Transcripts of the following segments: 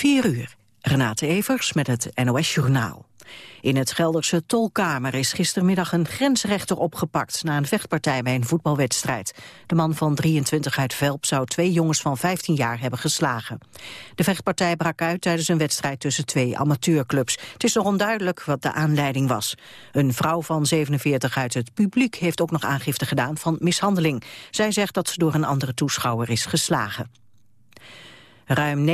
4 uur. Renate Evers met het NOS Journaal. In het Gelderse Tolkamer is gistermiddag een grensrechter opgepakt... na een vechtpartij bij een voetbalwedstrijd. De man van 23 uit Velp zou twee jongens van 15 jaar hebben geslagen. De vechtpartij brak uit tijdens een wedstrijd tussen twee amateurclubs. Het is nog onduidelijk wat de aanleiding was. Een vrouw van 47 uit het publiek heeft ook nog aangifte gedaan van mishandeling. Zij zegt dat ze door een andere toeschouwer is geslagen. Ruim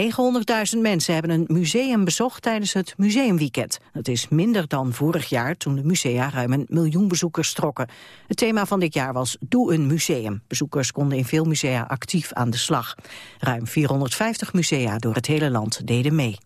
900.000 mensen hebben een museum bezocht tijdens het museumweekend. Dat is minder dan vorig jaar toen de musea ruim een miljoen bezoekers trokken. Het thema van dit jaar was Doe een museum. Bezoekers konden in veel musea actief aan de slag. Ruim 450 musea door het hele land deden mee.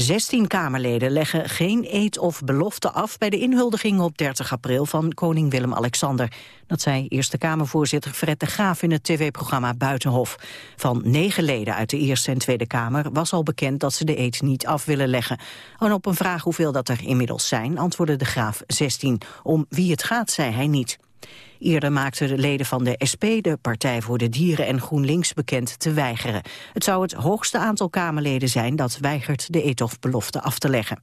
16 Kamerleden leggen geen eed of belofte af bij de inhuldiging op 30 april van koning Willem-Alexander. Dat zei Eerste Kamervoorzitter Fred de Graaf in het tv-programma Buitenhof. Van negen leden uit de Eerste en Tweede Kamer was al bekend dat ze de eed niet af willen leggen. En op een vraag hoeveel dat er inmiddels zijn, antwoordde de Graaf 16. Om wie het gaat, zei hij niet. Eerder maakten de leden van de SP, de Partij voor de Dieren en GroenLinks bekend te weigeren. Het zou het hoogste aantal Kamerleden zijn dat weigert de etofbelofte af te leggen.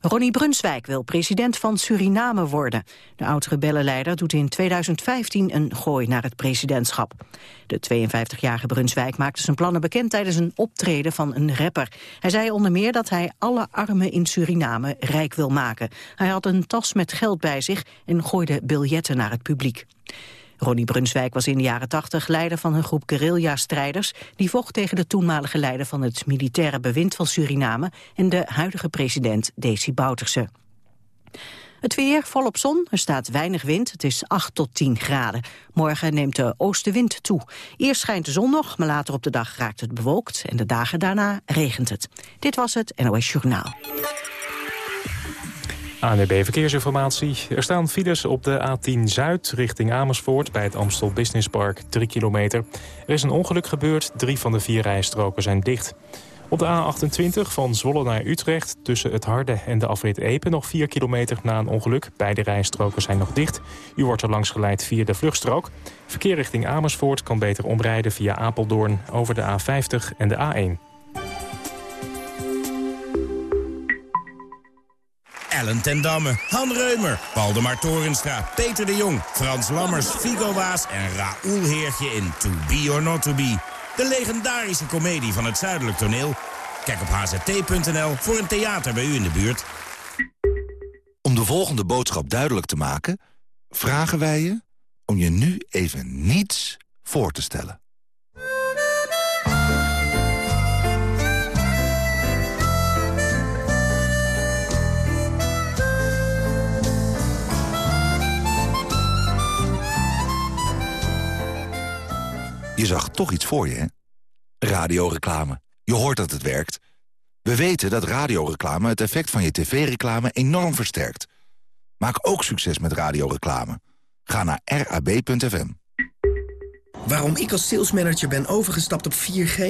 Ronnie Brunswijk wil president van Suriname worden. De oud-rebellenleider doet in 2015 een gooi naar het presidentschap. De 52-jarige Brunswijk maakte zijn plannen bekend tijdens een optreden van een rapper. Hij zei onder meer dat hij alle armen in Suriname rijk wil maken. Hij had een tas met geld bij zich en gooide biljetten naar het publiek. Ronnie Brunswijk was in de jaren 80 leider van een groep guerrilla-strijders... die vocht tegen de toenmalige leider van het militaire bewind van Suriname... en de huidige president Desi Bouterse. Het weer volop zon, er staat weinig wind, het is 8 tot 10 graden. Morgen neemt de oostenwind toe. Eerst schijnt de zon nog, maar later op de dag raakt het bewolkt... en de dagen daarna regent het. Dit was het NOS Journaal. ANB Verkeersinformatie. Er staan files op de A10 Zuid richting Amersfoort... bij het Amstel Business Park, 3 kilometer. Er is een ongeluk gebeurd, drie van de vier rijstroken zijn dicht. Op de A28 van Zwolle naar Utrecht... tussen het Harde en de afrit Epen nog 4 kilometer na een ongeluk. Beide rijstroken zijn nog dicht. U wordt er langs geleid via de vluchtstrook. Verkeer richting Amersfoort kan beter omrijden via Apeldoorn... over de A50 en de A1. Ellen ten Damme, Han Reumer, Waldemar Torenstra, Peter de Jong... Frans Lammers, Figo Waas en Raoul Heertje in To Be or Not To Be. De legendarische komedie van het Zuidelijk Toneel. Kijk op hzt.nl voor een theater bij u in de buurt. Om de volgende boodschap duidelijk te maken... vragen wij je om je nu even niets voor te stellen. Je zag toch iets voor je, hè? Radioreclame. Je hoort dat het werkt. We weten dat radioreclame het effect van je tv-reclame enorm versterkt. Maak ook succes met radioreclame. Ga naar rab.fm. Waarom ik als salesmanager ben overgestapt op 4G?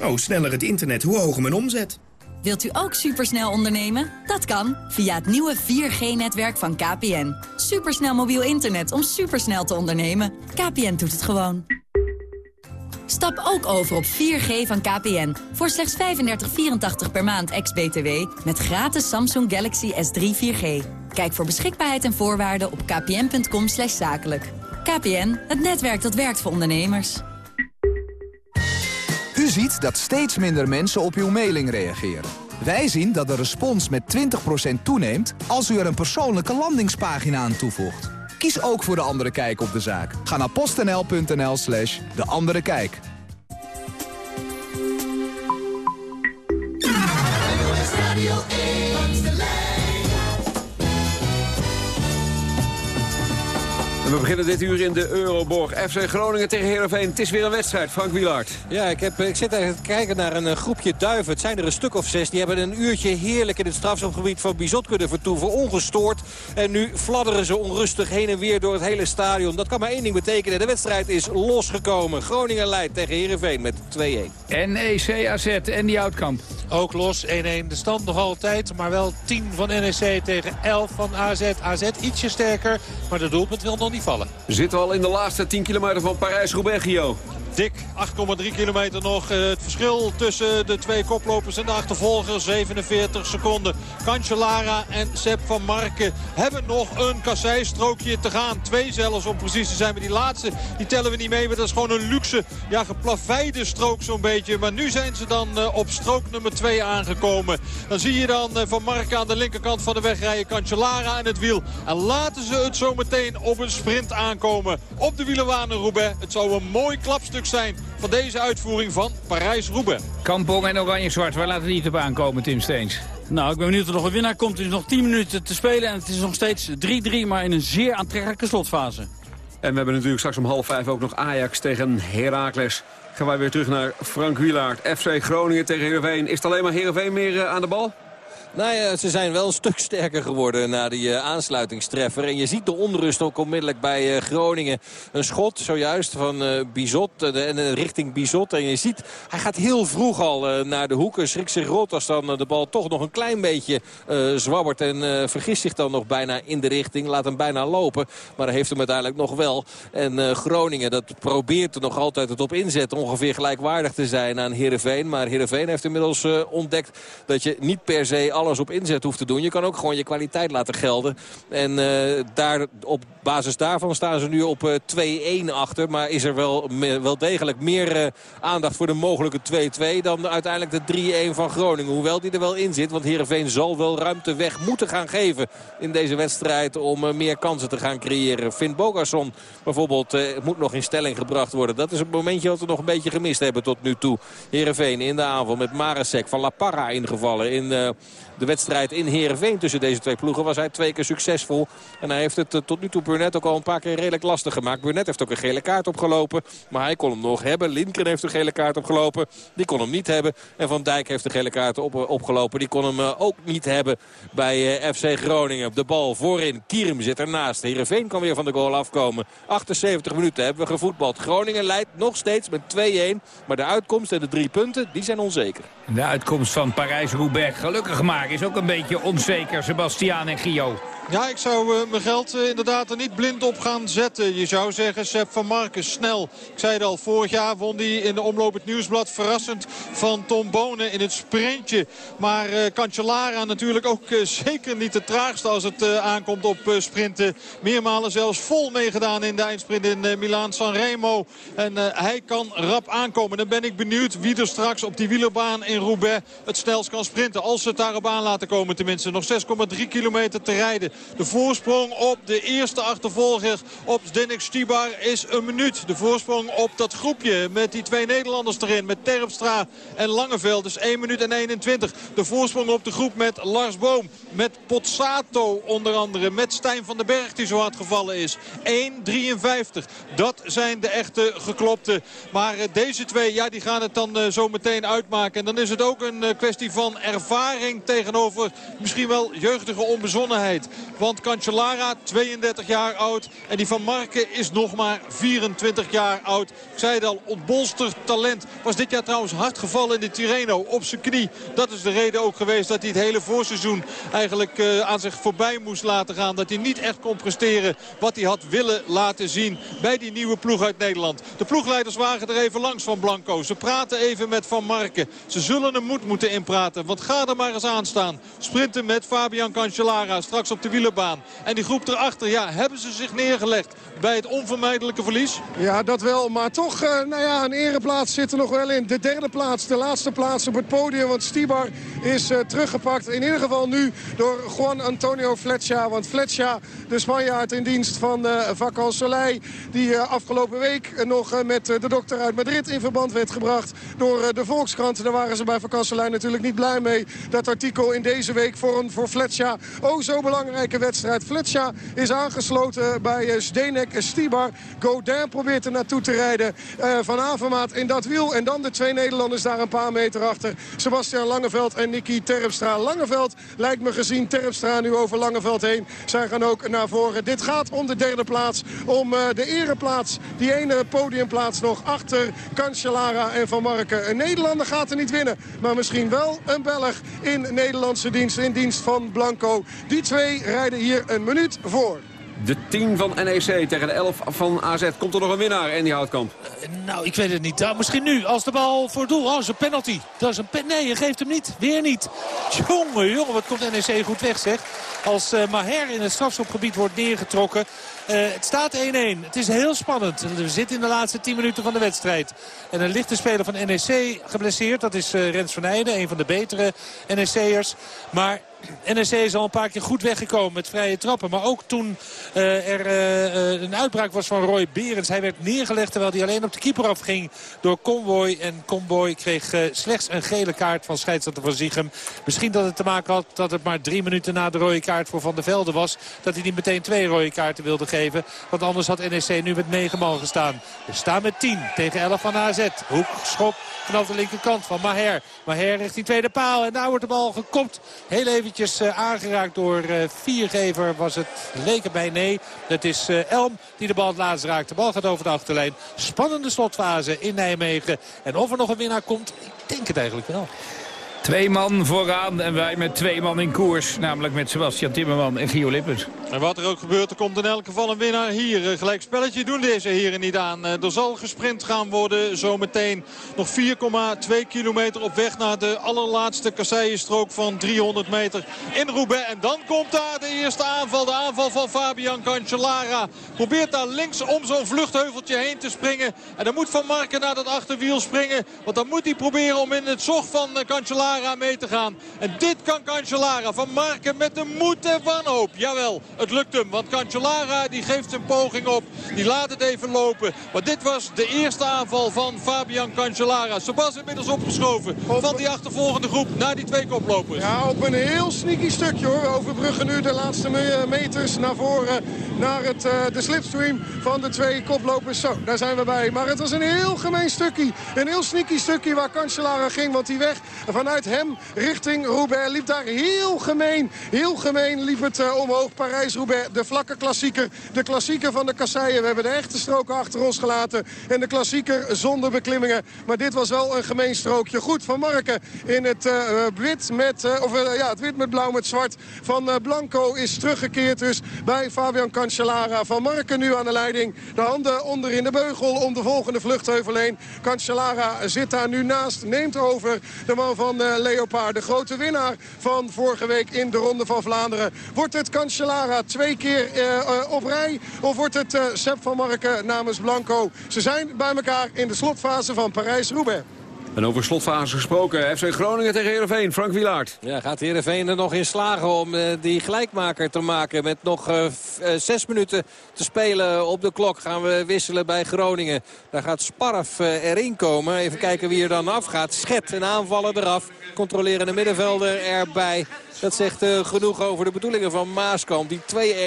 Oh, sneller het internet, hoe hoger mijn omzet. Wilt u ook supersnel ondernemen? Dat kan via het nieuwe 4G-netwerk van KPN. Supersnel mobiel internet om supersnel te ondernemen. KPN doet het gewoon. Stap ook over op 4G van KPN. Voor slechts 35,84 per maand ex-BTW. Met gratis Samsung Galaxy S3 4G. Kijk voor beschikbaarheid en voorwaarden op kpn.com zakelijk. KPN, het netwerk dat werkt voor ondernemers. U ziet dat steeds minder mensen op uw mailing reageren. Wij zien dat de respons met 20% toeneemt als u er een persoonlijke landingspagina aan toevoegt. Kies ook voor De Andere Kijk op de zaak. Ga naar postnl.nl slash De Andere Kijk. We beginnen dit uur in de Euroborg. FC Groningen tegen Heerenveen. Het is weer een wedstrijd. Frank Wielaert. Ja, ik, heb, ik zit eigenlijk te kijken naar een groepje duiven. Het zijn er een stuk of zes. Die hebben een uurtje heerlijk in het strafschopgebied van Bizot kunnen vertoeven. Ongestoord. En nu fladderen ze onrustig heen en weer door het hele stadion. Dat kan maar één ding betekenen. De wedstrijd is losgekomen. Groningen leidt tegen Heerenveen met 2-1. NEC AZ en die Oudkamp. Ook los 1-1 de stand nog altijd. Maar wel 10 van NEC tegen 11 van AZ. AZ ietsje sterker, maar de doelpunt wil nog niet vallen. Zitten we al in de laatste 10 kilometer van Parijs-Roubaix, dik 8,3 kilometer nog. Eh, het verschil tussen de twee koplopers en de achtervolger 47 seconden. Cancellara en Sepp van Marken hebben nog een kasseistrookje te gaan. Twee zelfs om precies te zijn. Maar die laatste die tellen we niet mee. Maar dat is gewoon een luxe, ja, geplaveide strook zo'n beetje. Maar nu zijn ze dan uh, op strook nummer 2 aangekomen. Dan zie je dan uh, Van Marken aan de linkerkant van de weg rijden. Cancellara en het wiel. En laten ze het zo meteen op een sprint aankomen. Op de wielerwaan in Roubaix. Het zou een mooi klapstuk zijn van deze uitvoering van Parijs-Roubaix. Kampong en Oranje-Zwart, waar laten niet op aankomen, Tim Steens? Nou, ik ben benieuwd of er nog een winnaar komt. Er is nog 10 minuten te spelen en het is nog steeds 3-3, maar in een zeer aantrekkelijke slotfase. En we hebben natuurlijk straks om half vijf ook nog Ajax tegen Heracles. Gaan wij weer terug naar Frank Wielaert. FC Groningen tegen Heerenveen. Is het alleen maar Heerenveen meer uh, aan de bal? Nou ja, ze zijn wel een stuk sterker geworden na die uh, aansluitingstreffer. En je ziet de onrust ook onmiddellijk bij uh, Groningen. Een schot zojuist van uh, Bizot en richting Bizot. En je ziet, hij gaat heel vroeg al naar de hoeken. Schrikt zich rot als dan de bal toch nog een klein beetje zwabbert. En vergist zich dan nog bijna in de richting. Laat hem bijna lopen. Maar heeft hem uiteindelijk nog wel. En Groningen dat probeert er nog altijd het op inzetten. Ongeveer gelijkwaardig te zijn aan Heerenveen. Maar Heerenveen heeft inmiddels ontdekt dat je niet per se alles op inzet hoeft te doen. Je kan ook gewoon je kwaliteit laten gelden. En uh, daar, op basis daarvan staan ze nu op uh, 2-1 achter. Maar is er wel, wel degelijk meer uh, aandacht voor de mogelijke 2-2... dan uiteindelijk de 3-1 van Groningen. Hoewel die er wel in zit. Want Heerenveen zal wel ruimte weg moeten gaan geven in deze wedstrijd... om meer kansen te gaan creëren. Finn Bogason bijvoorbeeld moet nog in stelling gebracht worden. Dat is het momentje wat we nog een beetje gemist hebben tot nu toe. Heerenveen in de aanval met Maresek van La Parra ingevallen in de wedstrijd in Heerenveen tussen deze twee ploegen was hij twee keer succesvol. En hij heeft het eh, tot nu toe Burnett ook al een paar keer redelijk lastig gemaakt. Burnett heeft ook een gele kaart opgelopen. Maar hij kon hem nog hebben. Lindgren heeft een gele kaart opgelopen. Die kon hem niet hebben. En Van Dijk heeft een gele kaart op, eh, opgelopen. Die kon hem uh, ook niet hebben bij FC Groningen. De bal voorin. Kierum zit ernaast. Heerenveen kan weer van de goal afkomen. 78 minuten hebben we gevoetbald. Groningen leidt nog steeds met 2-1. Maar de uitkomst en de drie punten, die zijn onzeker. De uitkomst van Parijs-Roubaix gelukkig maar is ook een beetje onzeker, Sebastian en Gio. Ja, ik zou uh, mijn geld uh, inderdaad er niet blind op gaan zetten. Je zou zeggen, Sepp van Marken snel. Ik zei het al, vorig jaar won hij in de omloop het nieuwsblad verrassend van Tom Bonen in het sprintje. Maar uh, Cancellara natuurlijk ook zeker niet de traagste als het aankomt op sprinten. Meermalen zelfs vol meegedaan in de eindsprint in Milaan Sanremo. En hij kan rap aankomen. Dan ben ik benieuwd wie er straks op die wielerbaan in Roubaix het snelst kan sprinten. Als ze het daarop aan laten komen tenminste. Nog 6,3 kilometer te rijden. De voorsprong op de eerste achtervolger op Zdenek Stibar is een minuut. De voorsprong op dat groepje met die twee Nederlanders erin. Met Terpstra en Langeveld is 1 minuut en 21. De voorsprong op de groep met Lars Boom. Met Pozzato onder andere. Met Stijn van den Berg die zo hard gevallen is. 1.53. Dat zijn de echte geklopte. Maar eh, deze twee ja, die gaan het dan uh, zo meteen uitmaken. En dan is het ook een uh, kwestie van ervaring tegenover misschien wel jeugdige onbezonnenheid. Want Cancellara, 32 jaar oud. En die van Marken is nog maar 24 jaar oud. Ik zei het al, ontbolster talent. Was dit jaar trouwens hard gevallen in de Tirreno op zijn knie. Dat is de reden ook geweest dat hij het hele voorseizoen eigenlijk uh, aan zich voorbij moest laten gaan. Dat hij niet echt kon presteren wat hij had willen laten zien bij die nieuwe ploeg uit Nederland. De ploegleiders waren er even langs van Blanco. Ze praten even met Van Marken. Ze zullen hem moed moeten inpraten. Want ga er maar eens aan staan. Sprinten met Fabian Cancellara straks op de En die groep erachter, ja, hebben ze zich neergelegd bij het onvermijdelijke verlies? Ja, dat wel. Maar toch, uh, nou ja, een ereplaats zit er nog wel in. De derde plaats, de laatste plaats op het podium. Want Stibar is uh, teruggepakt. In ieder geval nu door Juan Antonio Fletcher. Want Fletcher, de Spanjaard in dienst van uh, die afgelopen week nog met de dokter uit Madrid in verband werd gebracht... door de Volkskrant. Daar waren ze bij Vacan natuurlijk niet blij mee. Dat artikel in deze week voor, een, voor Fletcher. Oh, zo belangrijke wedstrijd. Fletcher is aangesloten bij Zdenek Stibar. Godin probeert er naartoe te rijden. Uh, van Avermaat in dat wiel. En dan de twee Nederlanders daar een paar meter achter. Sebastian Langeveld en Nicky Terpstra. Langeveld lijkt me gezien Terpstra nu over Langeveld heen. Zij gaan ook naar voren. Dit gaat om de derde plaats. Om uh, de ereplaats. Die ene podiumplaats nog achter Cancellara en Van Marken. Een Nederlander gaat er niet winnen. Maar misschien wel een Belg in Nederlandse dienst. In dienst van Blanco. Die twee rijden hier een minuut voor. De 10 van NEC tegen de 11 van AZ. Komt er nog een winnaar, Andy Houtkamp? Nou, ik weet het niet. Nou, misschien nu, als de bal voor het doel. Oh, dat is een penalty. Dat is een pen nee, je geeft hem niet. Weer niet. Jongen, jongen, wat komt NEC goed weg, zeg. Als uh, Maher in het strafschopgebied wordt neergetrokken. Uh, het staat 1-1. Het is heel spannend. We zitten in de laatste 10 minuten van de wedstrijd. En een lichte speler van NEC geblesseerd. Dat is uh, Rens van Heijden, een van de betere NEC'ers. Maar NEC is al een paar keer goed weggekomen met vrije trappen. Maar ook toen uh, er uh, een uitbraak was van Roy Berends. Hij werd neergelegd terwijl hij alleen op de keeper afging door Convoy. En Convoy kreeg slechts een gele kaart van scheidsrechter van Ziegem. Misschien dat het te maken had dat het maar drie minuten na de rode kaart voor Van der Velde was. Dat hij niet meteen twee rode kaarten wilde geven. Want anders had NEC nu met negen man gestaan. We staan met 10 tegen 11 van AZ. Hoek, schop vanaf de linkerkant van Maher. Maher richting tweede paal. En daar wordt de bal gekopt. Heel eventjes uh, aangeraakt door uh, viergever was het. Leek erbij nee. Het is uh, Elm die de bal het laatst raakt. De bal gaat over de achterlijn. Spannende slotfase in Nijmegen. En of er nog een winnaar komt, ik denk het eigenlijk wel. Twee man vooraan en wij met twee man in koers. Namelijk met Sebastian Timmerman en Gio Lippens. En wat er ook gebeurt, er komt in elk geval een winnaar hier. Gelijk spelletje doen deze heren niet aan. Er zal gesprint gaan worden zometeen. Nog 4,2 kilometer op weg naar de allerlaatste kasseienstrook van 300 meter in Roubaix. En dan komt daar de eerste aanval. De aanval van Fabian Cancellara. Probeert daar links om zo'n vluchtheuveltje heen te springen. En dan moet Van Marken naar dat achterwiel springen. Want dan moet hij proberen om in het zog van Cancellara mee te gaan. En dit kan Cancellara van Marken met de moed en wanhoop. Jawel, het lukt hem. Want Cancellara die geeft zijn poging op. Die laat het even lopen. Maar dit was de eerste aanval van Fabian Cancellara. Sebas inmiddels opgeschoven van die achtervolgende groep naar die twee koplopers. Ja, op een heel sneaky stukje hoor. Overbruggen nu de laatste meters naar voren. Naar het, uh, de slipstream van de twee koplopers. Zo, daar zijn we bij. Maar het was een heel gemeen stukje. Een heel sneaky stukje waar Cancellara ging. Want die weg vanuit hem richting Roubaix. Liep daar heel gemeen, heel gemeen liep het uh, omhoog. Parijs-Roubaix, de vlakke klassieker. De klassieker van de kasseien. We hebben de echte stroken achter ons gelaten. En de klassieker zonder beklimmingen. Maar dit was wel een gemeen strookje. Goed, Van Marken in het uh, wit met, uh, of ja, het wit met blauw met zwart van Blanco is teruggekeerd dus bij Fabian Cancellara. Van Marken nu aan de leiding. De handen onder in de beugel om de volgende vluchtheuvel heen. Cancellara zit daar nu naast, neemt over. De man van Leopard. De grote winnaar van vorige week in de Ronde van Vlaanderen. Wordt het Cancellara twee keer uh, op rij? Of wordt het Sepp van Marken namens Blanco? Ze zijn bij elkaar in de slotfase van Parijs-Roubaix. En over slotfase gesproken, FC Groningen tegen Heerenveen. Frank Wilaert. Ja, gaat Heerenveen er nog in slagen om uh, die gelijkmaker te maken. Met nog uh, zes minuten te spelen op de klok gaan we wisselen bij Groningen. Daar gaat Sparf erin komen. Even kijken wie er dan afgaat. Schet en aanvallen eraf. Controlerende middenvelder erbij. Dat zegt genoeg over de bedoelingen van Maaskamp. Die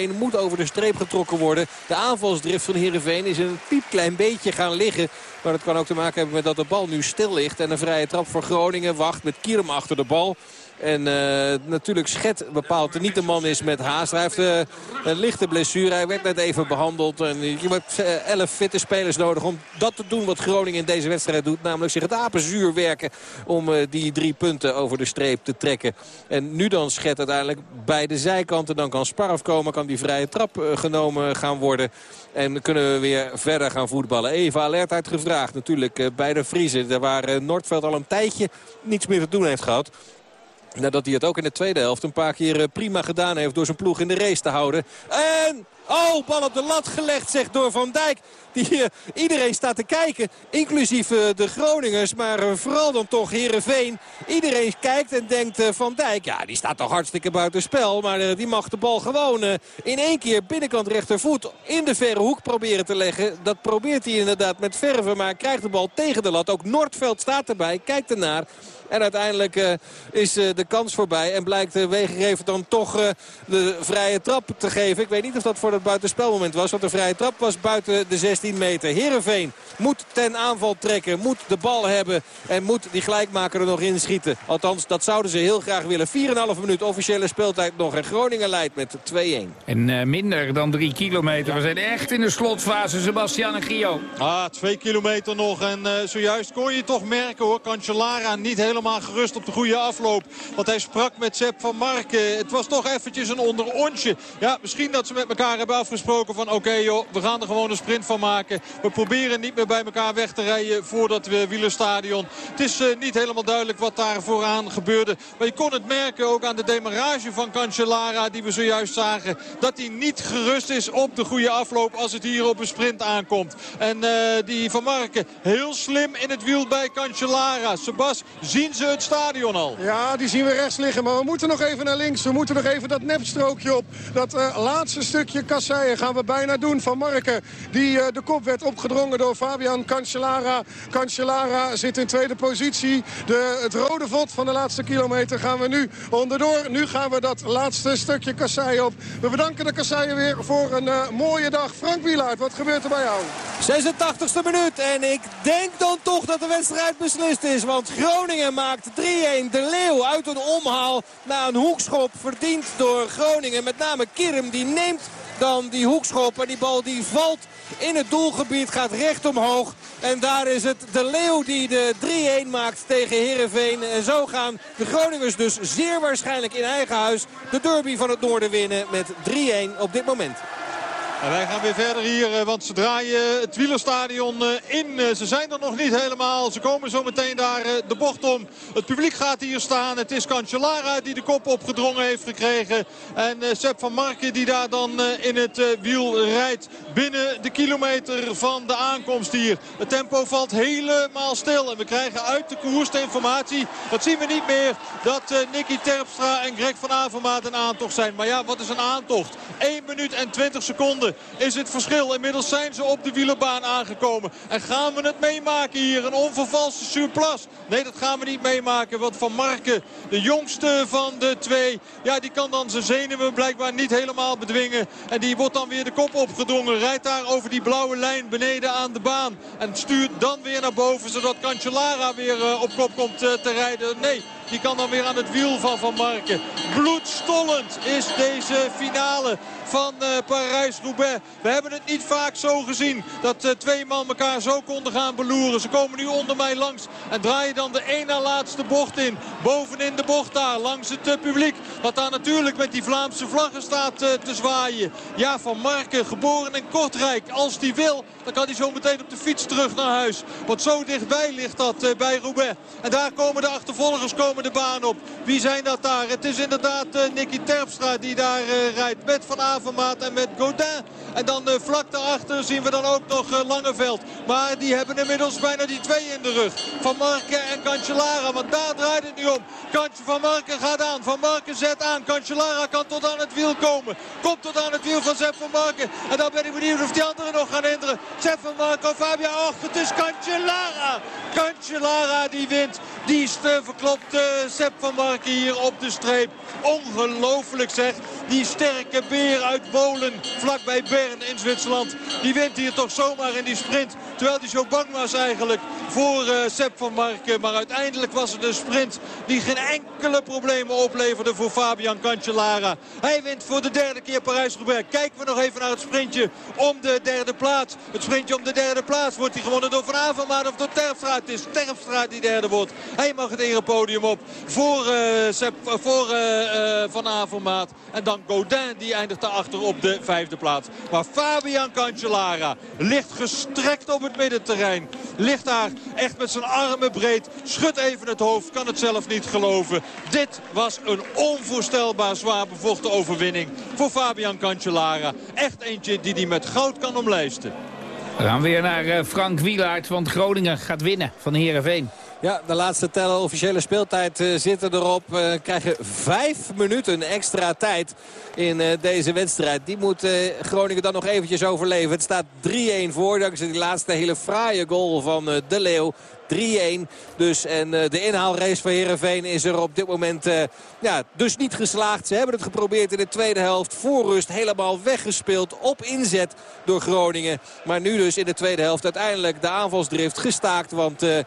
2-1 moet over de streep getrokken worden. De aanvalsdrift van Heerenveen is een piepklein beetje gaan liggen. Maar dat kan ook te maken hebben met dat de bal nu stil ligt. En een vrije trap voor Groningen wacht met Kierm achter de bal. En uh, natuurlijk Schet bepaalt niet de man is met haast. Hij heeft uh, een lichte blessure. Hij werd net even behandeld. En je hebt uh, elf fitte spelers nodig om dat te doen wat Groningen in deze wedstrijd doet. Namelijk zich het apenzuur werken om die drie punten over de streep te trekken. En nu dan Schet uiteindelijk bij de zijkanten. Dan kan Sparf komen, kan die vrije trap genomen gaan worden. En kunnen we weer verder gaan voetballen. Even alertheid gevraagd natuurlijk bij de Vriezen. Daar waar Noordveld al een tijdje niets meer te doen heeft gehad. Nadat hij het ook in de tweede helft een paar keer prima gedaan heeft door zijn ploeg in de race te houden. En... Oh, bal op de lat gelegd, zegt door Van Dijk. Uh, iedereen staat te kijken, inclusief uh, de Groningers. Maar uh, vooral dan toch Herenveen. Iedereen kijkt en denkt Van Dijk, ja, die staat toch hartstikke buiten spel. Maar die mag de bal gewoon in één keer binnenkant rechtervoet in de verre hoek proberen te leggen. Dat probeert hij inderdaad met verven, maar krijgt de bal tegen de lat. Ook Noordveld staat erbij, kijkt ernaar. En uiteindelijk is de kans voorbij. En blijkt uh, Wegegever dan toch de vrije trap te geven. Ik weet niet of dat voor het buitenspelmoment was. Want de vrije trap was buiten de 16 16 meter. Heerenveen moet ten aanval trekken. Moet de bal hebben. En moet die gelijkmaker er nog inschieten. Althans, dat zouden ze heel graag willen. 4,5 minuut officiële speeltijd nog. En Groningen leidt met 2-1. En uh, minder dan 3 kilometer. We zijn echt in de slotfase, Sebastian en Gio. Ah, 2 kilometer nog. En uh, zojuist kon je toch merken hoor. Cancellara niet helemaal gerust op de goede afloop. Want hij sprak met Sepp van Marken. Het was toch eventjes een onderontje. Ja, misschien dat ze met elkaar hebben afgesproken van... oké joh, we gaan er gewoon een sprint van maken. We proberen niet meer bij elkaar weg te rijden voordat we wielerstadion. Het is uh, niet helemaal duidelijk wat daar vooraan gebeurde. Maar je kon het merken ook aan de demarrage van Cancellara die we zojuist zagen. Dat hij niet gerust is op de goede afloop als het hier op een sprint aankomt. En uh, die Van Marken heel slim in het wiel bij Cancellara. Sebas, zien ze het stadion al? Ja, die zien we rechts liggen. Maar we moeten nog even naar links. We moeten nog even dat nepstrookje op. Dat laatste stukje kasseien gaan we bijna doen. Van Marken, die uh, de kop werd opgedrongen door Fabian Cancellara. Cancellara zit in tweede positie. De, het rode vod van de laatste kilometer gaan we nu onderdoor. Nu gaan we dat laatste stukje kassei op. We bedanken de kasseien weer voor een uh, mooie dag. Frank Wielaert, wat gebeurt er bij jou? 86e minuut en ik denk dan toch dat de wedstrijd beslist is. Want Groningen maakt 3-1. De Leeuw uit een omhaal na een hoekschop verdiend door Groningen. Met name Kirm die neemt dan die hoekschop. En die bal die valt in het doelgebied, gaat recht omhoog. En daar is het de Leeuw die de 3-1 maakt tegen Heerenveen. En zo gaan de Groningers dus zeer waarschijnlijk in eigen huis de derby van het noorden winnen met 3-1 op dit moment. En wij gaan weer verder hier, want ze draaien het wielerstadion in. Ze zijn er nog niet helemaal. Ze komen zo meteen daar de bocht om. Het publiek gaat hier staan. Het is Cancellara die de kop opgedrongen heeft gekregen. En Sepp van Marken die daar dan in het wiel rijdt. Binnen de kilometer van de aankomst hier. Het tempo valt helemaal stil. En we krijgen uit de koers de informatie. Dat zien we niet meer. Dat Nicky Terpstra en Greg van Avermaat een aantocht zijn. Maar ja, wat is een aantocht? 1 minuut en 20 seconden is het verschil. Inmiddels zijn ze op de wielerbaan aangekomen. En gaan we het meemaken hier? Een onvervalste surplus. Nee, dat gaan we niet meemaken. Want Van Marken, de jongste van de twee... ja, die kan dan zijn zenuwen blijkbaar niet helemaal bedwingen. En die wordt dan weer de kop opgedrongen. Rijdt daar over die blauwe lijn beneden aan de baan. En stuurt dan weer naar boven, zodat Cancellara weer uh, op kop komt uh, te rijden. Nee, die kan dan weer aan het wiel van Van Marken. Bloedstollend is deze finale van uh, Parijs-Roubaix. We hebben het niet vaak zo gezien dat uh, twee man elkaar zo konden gaan beloeren. Ze komen nu onder mij langs en draaien dan de één na laatste bocht in. Bovenin de bocht daar, langs het uh, publiek. Wat daar natuurlijk met die Vlaamse vlaggen staat te zwaaien. Ja, Van Marken, geboren in Kortrijk. Als die wil, dan kan hij zo meteen op de fiets terug naar huis. Want zo dichtbij ligt dat bij Roubaix. En daar komen de achtervolgers komen de baan op. Wie zijn dat daar? Het is inderdaad Nicky Terpstra die daar rijdt met Van Avermaat en met Godin. En dan uh, vlak daarachter zien we dan ook nog Langeveld. Maar die hebben inmiddels bijna die twee in de rug. Van Marken en Cancellara. Want daar draait het nu om. Van Marken gaat aan. Van Marken zet aan. Cancellara kan tot aan het wiel komen. Komt tot aan het wiel van Sepp van Marken. En dan ben ik benieuwd of die anderen nog gaan hinderen. Sepp van Marken of Fabia. Och, het is Cancellara. Cancellara die wint. Die verklopt Sepp van Marken hier op de streep. Ongelooflijk zeg. Die sterke beer uit Bolen vlakbij Bern in Zwitserland. Die wint hier toch zomaar in die sprint. Terwijl hij zo bang was eigenlijk voor uh, Sepp van Marken. Maar uiteindelijk was het een sprint die geen enkele problemen opleverde voor Fabian Cancellara. Hij wint voor de derde keer Parijs-Roubaix. Kijken we nog even naar het sprintje om de derde plaats. Het sprintje om de derde plaats wordt hij gewonnen door Van Avermaat of door Terpstra. Het is Terpstra die derde wordt. Hij mag het erepodium op voor, uh, Sepp, voor uh, Van Avermaat. En dan Godin die eindigt daarachter op de vijfde plaats. Maar Fabian Cancellara ligt gestrekt op het middenterrein. Ligt daar echt met zijn armen breed. Schudt even het hoofd, kan het zelf niet geloven. Dit was een onvoorstelbaar zwaar bevochten overwinning voor Fabian Cancellara. Echt eentje die hij met goud kan omlijsten. We gaan weer naar Frank Wielaert, want Groningen gaat winnen van Heerenveen. Ja, de laatste tellen officiële speeltijd uh, zitten erop. Uh, krijgen vijf minuten extra tijd in uh, deze wedstrijd. Die moet Groningen dan nog eventjes overleven. Het staat 3-1 voor. Dankzij die laatste hele fraaie goal van De Leeuw. 3-1 dus. En de inhaalrace van Heerenveen is er op dit moment ja, dus niet geslaagd. Ze hebben het geprobeerd in de tweede helft. Voor rust helemaal weggespeeld op inzet door Groningen. Maar nu dus in de tweede helft uiteindelijk de aanvalsdrift gestaakt. Want de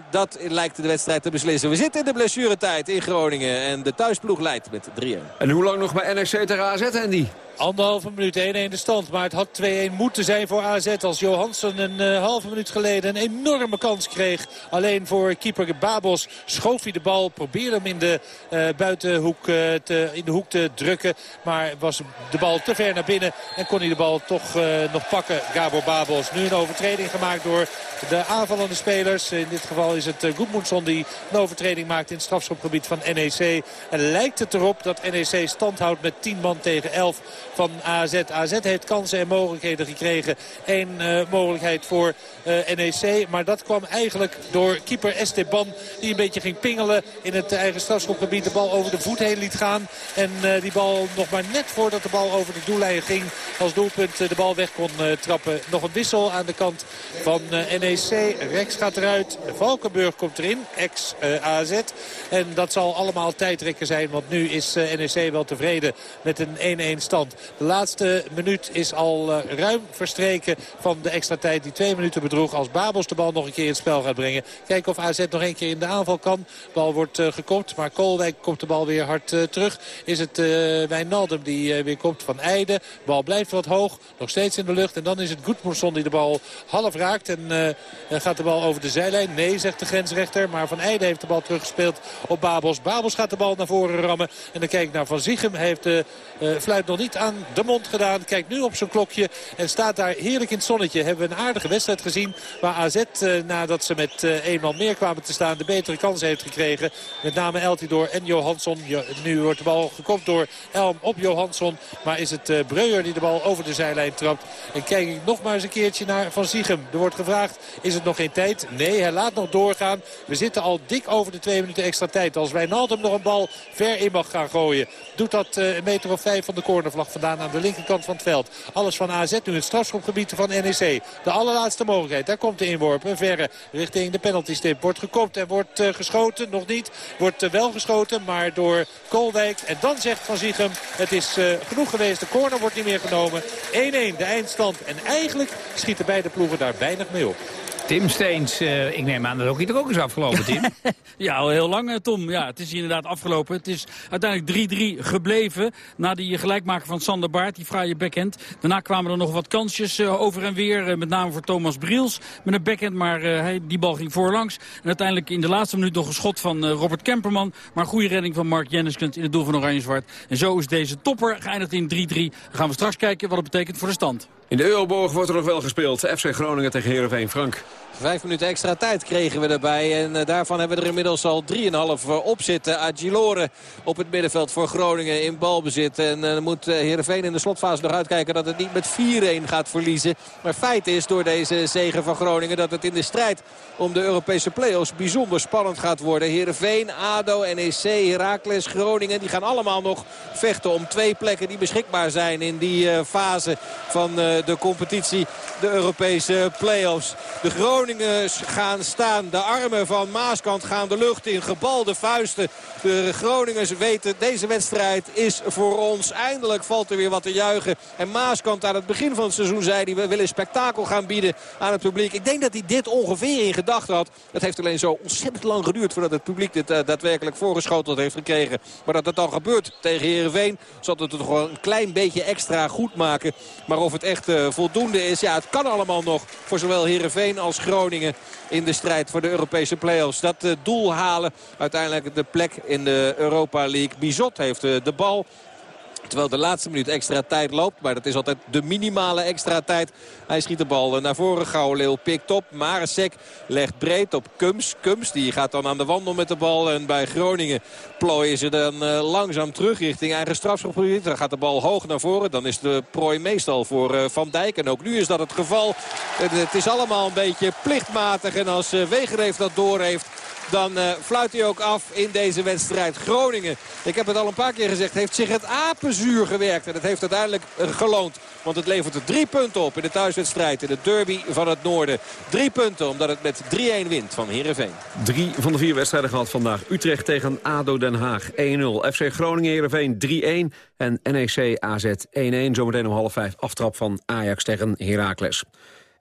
3-1, dat lijkt de wedstrijd te beslissen. We zitten in de blessuretijd in Groningen. En de thuisploeg leidt met 3-1. En hoe lang nog bij NRC tegen AZ, Andy? Anderhalve minuut, 1-1 de stand. Maar het had 2-1 moeten zijn voor AZ als Johansson een uh, halve minuut geleden een enorme kans kreeg. Alleen voor keeper Babos schoof hij de bal. Probeerde hem in de uh, buitenhoek uh, te, in de hoek te drukken. Maar was de bal te ver naar binnen. En kon hij de bal toch nog pakken, Gabor Babos. Nu een overtreding gemaakt door de aanvallende spelers. In dit geval is het Goedmoedson die een overtreding maakt in het strafschopgebied van NEC. En lijkt het erop dat NEC stand houdt met 10 man tegen 11 van AZ. AZ heeft kansen en mogelijkheden gekregen. Eén uh, mogelijkheid voor uh, NEC. Maar dat kwam eigenlijk door keeper Esteban. Die een beetje ging pingelen in het eigen strafschopgebied. De bal over de voet heen liet gaan. En uh, die bal nog maar net voordat de bal over de doellijn ging. Als doelpunt de bal weg kon trappen. Nog een wissel aan de kant van NEC. Rex gaat eruit. Valkenburg komt erin. Ex-AZ. En dat zal allemaal tijdrekken zijn. Want nu is NEC wel tevreden met een 1-1 stand. De laatste minuut is al uh, ruim verstreken van de extra tijd die twee minuten bedroeg. Als Babels de bal nog een keer in het spel gaat brengen. Kijken of AZ nog een keer in de aanval kan. De bal wordt uh, gekopt, maar Koolwijk komt de bal weer hard uh, terug. Is het Wijnaldum die weer komt van Eide. De bal blijft wat hoog, nog steeds in de lucht. En dan is het Goedmoerson die de bal half raakt. En gaat de bal over de zijlijn? Nee, zegt de grensrechter. Maar Van Eide heeft de bal teruggespeeld op Babels. Babels gaat de bal naar voren rammen. En dan kijk ik naar Van Ziegem. Hij heeft de fluit nog niet aan de mond gedaan. Kijkt nu op zijn klokje en staat daar heerlijk in het zonnetje. Hebben we een aardige wedstrijd gezien waar AZ eh, nadat ze met uh, eenmaal meer kwamen te staan de betere kans heeft gekregen. Met name Eltidoor en Johansson. Nu wordt de bal gekopt door Elm op Johansson. Maar is het uh, Breuer die de bal over de zijlijn trapt. En kijk ik nog maar eens een keertje naar Van Ziegem. Er wordt gevraagd, is het nog geen tijd? Nee, hij laat nog doorgaan. We zitten al dik over de twee minuten extra tijd. Als Wijnaldum nog een bal ver in mag gaan gooien. Doet dat een meter of vijf van de cornervlag aan de linkerkant van het veld. Alles van AZ nu het strafschopgebied van NEC. De allerlaatste mogelijkheid. Daar komt de inworp. Een verre richting de penaltystip. Wordt gekopt en wordt uh, geschoten. Nog niet. Wordt uh, wel geschoten. Maar door Koolwijk. En dan zegt Van Ziegem. Het is uh, genoeg geweest. De corner wordt niet meer genomen. 1-1 de eindstand. En eigenlijk schieten beide ploegen daar weinig mee op. Tim Steens, uh, ik neem aan dat ook hier ook is afgelopen, Tim. ja, al heel lang, eh, Tom. Ja, het is inderdaad afgelopen. Het is uiteindelijk 3-3 gebleven na die gelijkmaker van Sander Baart, die fraaie backhand. Daarna kwamen er nog wat kansjes over en weer, met name voor Thomas Briels met een backhand, maar hij, die bal ging voorlangs. En uiteindelijk in de laatste minuut nog een schot van Robert Kemperman, maar goede redding van Mark Jenniskens in het doel van Oranje-Zwart. En zo is deze topper geëindigd in 3-3. Dan gaan we straks kijken wat het betekent voor de stand. In de Euroborg wordt er nog wel gespeeld. FC Groningen tegen Heerenveen. Frank. Vijf minuten extra tijd kregen we erbij. En uh, daarvan hebben we er inmiddels al 3,5 uh, op zitten. Agilore op het middenveld voor Groningen in balbezit. En uh, moet uh, Heerenveen in de slotfase nog uitkijken dat het niet met 4-1 gaat verliezen. Maar feit is door deze zegen van Groningen dat het in de strijd om de Europese play-offs bijzonder spannend gaat worden. Heerenveen, ADO, NEC, Heracles, Groningen. Die gaan allemaal nog vechten om twee plekken die beschikbaar zijn in die fase van de competitie. De Europese play-offs. De Groningen Groningers gaan staan. De armen van Maaskant gaan de lucht in. Gebalde vuisten. De Groningers weten deze wedstrijd is voor ons. Eindelijk valt er weer wat te juichen. En Maaskant aan het begin van het seizoen zei hij... we willen spektakel gaan bieden aan het publiek. Ik denk dat hij dit ongeveer in gedachten had. Het heeft alleen zo ontzettend lang geduurd... voordat het publiek dit uh, daadwerkelijk voorgeschoteld heeft gekregen. Maar dat het dan gebeurt tegen Heerenveen... zal het toch wel een klein beetje extra goed maken. Maar of het echt uh, voldoende is... ja, het kan allemaal nog voor zowel Heerenveen als Groningen in de strijd voor de Europese play-offs. Dat uh, doel halen uiteindelijk de plek in de Europa League. Bizot heeft uh, de bal. Terwijl de laatste minuut extra tijd loopt. Maar dat is altijd de minimale extra tijd. Hij schiet de bal naar voren. Gouwleeuw pikt op. Maresek legt breed op Kums. Kums die gaat dan aan de wandel met de bal. En bij Groningen plooien ze dan uh, langzaam terug richting eigen strafschopgebied. Dan gaat de bal hoog naar voren. Dan is de prooi meestal voor uh, Van Dijk. En ook nu is dat het geval. het is allemaal een beetje plichtmatig. En als uh, Wegereef dat door heeft dan uh, fluit hij ook af in deze wedstrijd. Groningen, ik heb het al een paar keer gezegd, heeft zich het apenzuur gewerkt. En dat heeft uiteindelijk uh, geloond. Want het levert er drie punten op in de thuiswedstrijd. In de derby van het noorden. Drie punten omdat het met 3-1 wint van Heerenveen. Drie van de vier wedstrijden gehad vandaag. Utrecht tegen ADO Den Haag 1-0. FC Groningen Heerenveen 3-1. En NEC AZ 1-1. Zometeen om half vijf aftrap van Ajax tegen Heracles.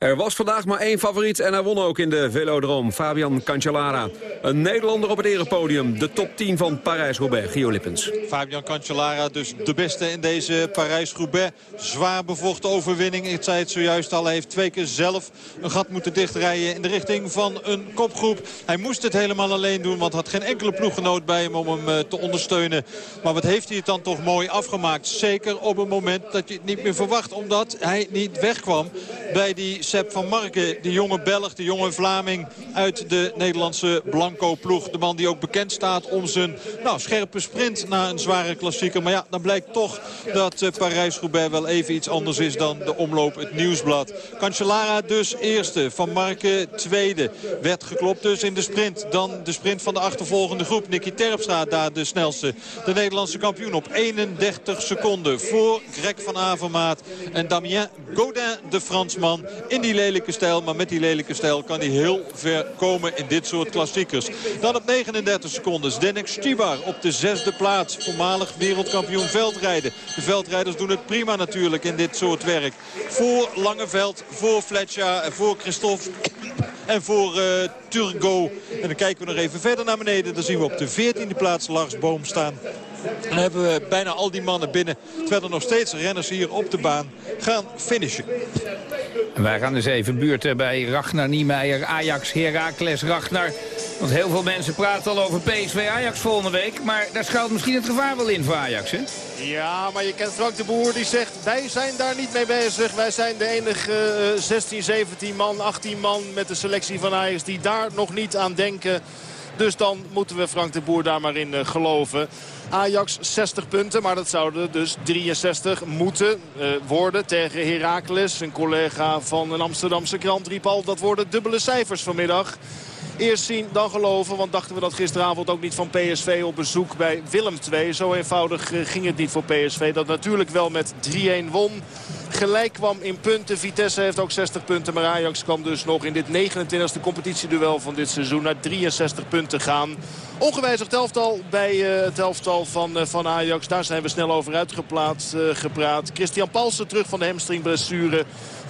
Er was vandaag maar één favoriet en hij won ook in de velodroom. Fabian Cancellara. Een Nederlander op het erepodium. De top 10 van Parijs-Roubaix. Gio Lippens. Fabian Cancellara dus de beste in deze Parijs-Roubaix. Zwaar bevochten overwinning. Ik zei het zojuist al. Hij heeft twee keer zelf een gat moeten dichtrijden in de richting van een kopgroep. Hij moest het helemaal alleen doen. Want had geen enkele ploeggenoot bij hem om hem eh, te ondersteunen. Maar wat heeft hij het dan toch mooi afgemaakt. Zeker op een moment dat je het niet meer verwacht. Omdat hij niet wegkwam bij die Van Marken. De jonge Belg, de jonge Vlaming uit de Nederlandse Blanco-ploeg. De man die ook bekend staat om zijn nou, scherpe sprint na een zware klassieker. Maar ja, dan blijkt toch dat uh, Parijs-Roubaix wel even iets anders is dan de omloop het nieuwsblad. Cancellara dus eerste, Van Marken tweede. Werd geklopt dus in de sprint. Dan de sprint van de achtervolgende groep. Nicky Terpstra daar de snelste. De Nederlandse kampioen op 31 seconden voor Greg van Avermaat. En Damien Godin, de Fransman, in die lelijke stijl. Maar met die lelijke stijl kan hij heel ver komen in dit soort klassiekers. Dan op 39 seconden Zdenek Stibar op de zesde plaats. Voormalig wereldkampioen veldrijden. De veldrijders doen het prima natuurlijk in dit soort werk. Voor Langeveld, voor Fletcher en voor Christophe en voor uh, Turgo. En dan kijken we nog even verder naar beneden. Dan zien we op de 14e plaats Lars Boom staan. Dan hebben we bijna al die mannen binnen. Terwijl er nog steeds renners hier op de baan gaan finishen. Wij gaan dus even buurten bij Ragnar Niemeyer, Ajax, Heracles, Ragnar. Want heel veel mensen praten al over PSV Ajax volgende week. Maar daar schuilt misschien het gevaar wel in voor Ajax, hè? Ja, maar je kent Frank de Boer die zegt... wij zijn daar niet mee bezig. Wij zijn de enige uh, 16, 17 man, 18 man met de selectie van Ajax... die daar nog niet aan denken. Dus dan moeten we Frank de Boer daar maar in uh, geloven. Ajax 60 punten, maar dat zouden dus 63 moeten uh, worden tegen Heracles. Een collega van een Amsterdamse krant riep al, dat worden dubbele cijfers vanmiddag. Eerst zien, dan geloven. Want dachten we dat gisteravond ook niet van PSV op bezoek bij Willem II. Zo eenvoudig uh, ging het niet voor PSV. Dat natuurlijk wel met 3-1 won. Gelijk kwam in punten. Vitesse heeft ook 60 punten. Maar Ajax kwam dus nog in dit 29e competitieduel van dit seizoen naar 63 punten gaan. Ongewijzigd elftal bij uh, het elftal van, uh, van Ajax. Daar zijn we snel over uitgepraat. Gepraat. Christian Palsen terug van de hamstringblessure.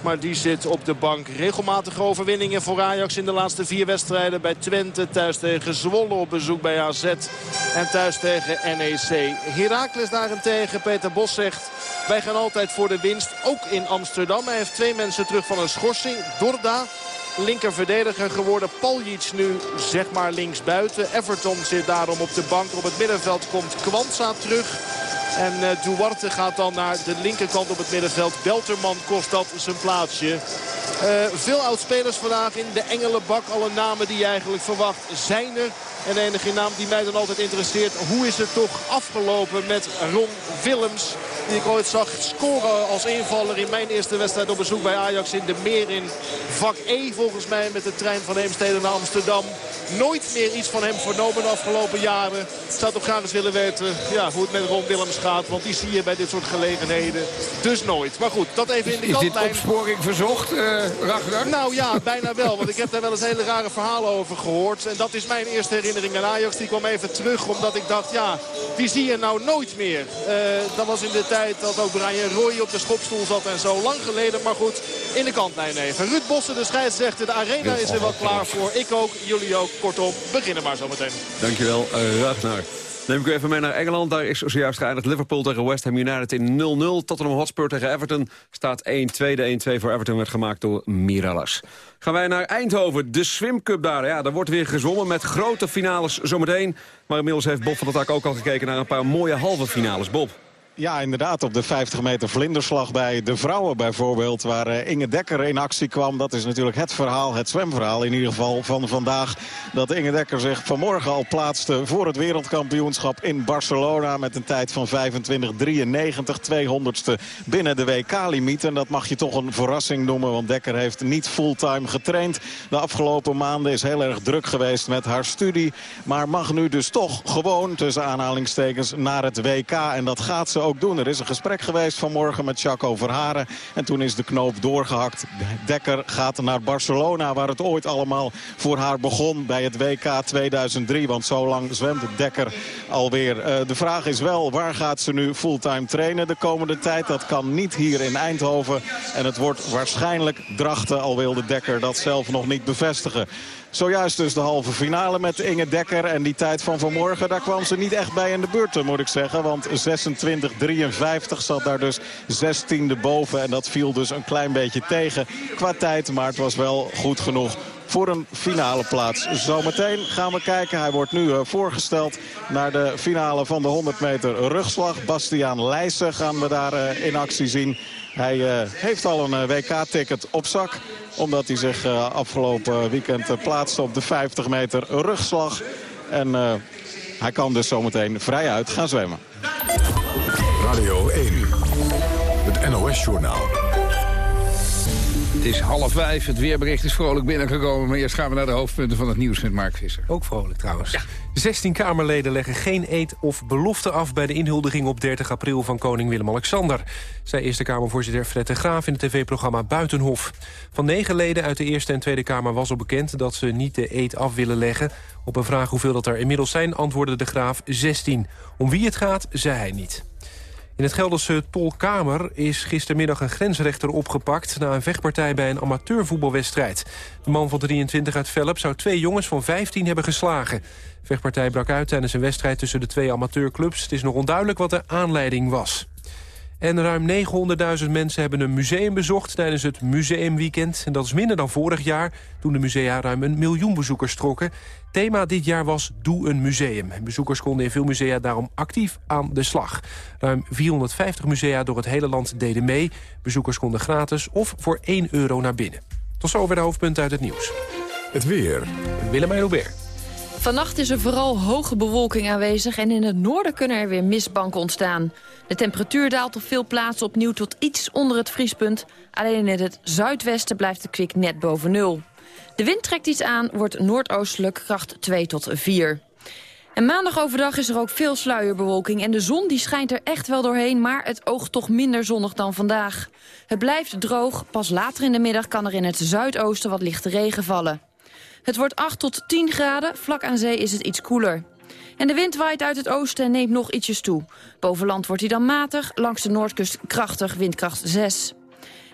Maar die zit op de bank. Regelmatige overwinningen voor Ajax in de laatste vier wedstrijden. Bij Twente, thuis tegen Zwolle op bezoek bij AZ. En thuis tegen NEC. Heracles daarentegen, Peter Bos zegt... wij gaan altijd voor de winst, ook in Amsterdam. Hij heeft twee mensen terug van een schorsing. Dorda linker verdediger geworden. Paljic nu zeg maar linksbuiten. Everton zit daarom op de bank. Op het middenveld komt Kwanza terug. En uh, Duarte gaat dan naar de linkerkant op het middenveld. Belterman kost dat zijn plaatsje. Uh, veel oudspelers vandaag in de Engelenbak. Alle namen die je eigenlijk verwacht zijn er. En de enige naam die mij dan altijd interesseert. Hoe is het toch afgelopen met Ron Willems. Die ik ooit zag scoren als invaller in mijn eerste wedstrijd op bezoek bij Ajax in de Meer in vak E. Volgens mij met de trein van Heemstede naar Amsterdam. Nooit meer iets van hem vernomen de afgelopen jaren. Ik zou toch graag eens willen weten ja, hoe het met Ron Willems gaat. Want die zie je bij dit soort gelegenheden dus nooit. Maar goed, dat even in de is kantlijn. Is dit opsporing verzocht, uh, Ragnar? Nou ja, bijna wel. Want ik heb daar wel eens hele rare verhalen over gehoord. En dat is mijn eerste herinnering aan Ajax. Die kwam even terug omdat ik dacht, ja, die zie je nou nooit meer. Uh, dat was in de tijd dat ook Brian Roy op de schopstoel zat en zo. Lang geleden, maar goed, in de kantlijn even. Ruud Bossen, de scheidsrechter. De arena is er wel klaar voor. Ik ook, jullie ook. Kortom, beginnen maar zo meteen. Dankjewel, uh, Ragnar. Neem ik u even mee naar Engeland. Daar is zojuist geëindigd Liverpool tegen West Ham United in 0-0. Tottenham Hotspur tegen Everton staat 1-2. De 1-2 voor Everton werd gemaakt door Mirallas. Gaan wij naar Eindhoven, de Swim Cup daar. Ja, daar wordt weer gezwommen met grote finales zometeen. Maar inmiddels heeft Bob van der Tak ook al gekeken naar een paar mooie halve finales. Bob. Ja, inderdaad. Op de 50 meter vlinderslag bij de vrouwen bijvoorbeeld. Waar eh, Inge Dekker in actie kwam. Dat is natuurlijk het verhaal, het zwemverhaal in ieder geval van vandaag. Dat Inge Dekker zich vanmorgen al plaatste voor het wereldkampioenschap in Barcelona. Met een tijd van 25-93, 200ste binnen de WK-limiet. En dat mag je toch een verrassing noemen. Want Dekker heeft niet fulltime getraind. De afgelopen maanden is heel erg druk geweest met haar studie. Maar mag nu dus toch gewoon tussen aanhalingstekens naar het WK. En dat gaat ze ook doen. Er is een gesprek geweest vanmorgen met Jaco Verharen. En toen is de knoop doorgehakt. Dekker gaat naar Barcelona, waar het ooit allemaal voor haar begon bij het WK 2003. Want zo lang zwemt Dekker alweer. Uh, de vraag is wel, waar gaat ze nu fulltime trainen de komende tijd? Dat kan niet hier in Eindhoven. En het wordt waarschijnlijk Drachten, al wilde Dekker dat zelf nog niet bevestigen. Zojuist dus de halve finale met Inge Dekker. En die tijd van vanmorgen, daar kwam ze niet echt bij in de buurt, moet ik zeggen. Want 26-53 zat daar dus 16e boven. En dat viel dus een klein beetje tegen qua tijd. Maar het was wel goed genoeg voor een finale plaats. Zometeen gaan we kijken. Hij wordt nu eh, voorgesteld naar de finale van de 100 meter rugslag. Bastiaan Leijsen gaan we daar eh, in actie zien. Hij uh, heeft al een uh, WK-ticket op zak. Omdat hij zich uh, afgelopen weekend plaatste op de 50 meter rugslag. En hij kan dus zometeen vrijuit gaan zwemmen. Radio 1, het NOS-journaal. Het is half vijf, het weerbericht is vrolijk binnengekomen... maar eerst gaan we naar de hoofdpunten van het nieuws met Mark Visser. Ook vrolijk trouwens. Ja. 16 Kamerleden leggen geen eed of belofte af... bij de inhuldiging op 30 april van koning Willem-Alexander... zei Eerste Kamervoorzitter Fred de Graaf in het tv-programma Buitenhof. Van negen leden uit de Eerste en Tweede Kamer was al bekend... dat ze niet de eed af willen leggen. Op een vraag hoeveel dat er inmiddels zijn, antwoordde de Graaf 16. Om wie het gaat, zei hij niet. In het Gelderse Tolkamer is gistermiddag een grensrechter opgepakt... na een vechtpartij bij een amateurvoetbalwedstrijd. De man van 23 uit Velp zou twee jongens van 15 hebben geslagen. De vechtpartij brak uit tijdens een wedstrijd tussen de twee amateurclubs. Het is nog onduidelijk wat de aanleiding was. En ruim 900.000 mensen hebben een museum bezocht tijdens het museumweekend. En dat is minder dan vorig jaar, toen de musea ruim een miljoen bezoekers trokken. Thema dit jaar was Doe een museum. Bezoekers konden in veel musea daarom actief aan de slag. Ruim 450 musea door het hele land deden mee. Bezoekers konden gratis of voor 1 euro naar binnen. Tot zover de hoofdpunten uit het nieuws. Het weer. Willemijn Hubert. Vannacht is er vooral hoge bewolking aanwezig... en in het noorden kunnen er weer mistbanken ontstaan. De temperatuur daalt op veel plaatsen opnieuw tot iets onder het vriespunt. Alleen in het zuidwesten blijft de kwik net boven nul. De wind trekt iets aan, wordt noordoostelijk kracht 2 tot 4. En maandag overdag is er ook veel sluierbewolking... en de zon die schijnt er echt wel doorheen... maar het oogt toch minder zonnig dan vandaag. Het blijft droog, pas later in de middag kan er in het zuidoosten wat lichte regen vallen. Het wordt 8 tot 10 graden, vlak aan zee is het iets koeler. En de wind waait uit het oosten en neemt nog ietsjes toe. Boven land wordt hij dan matig, langs de noordkust krachtig, windkracht 6.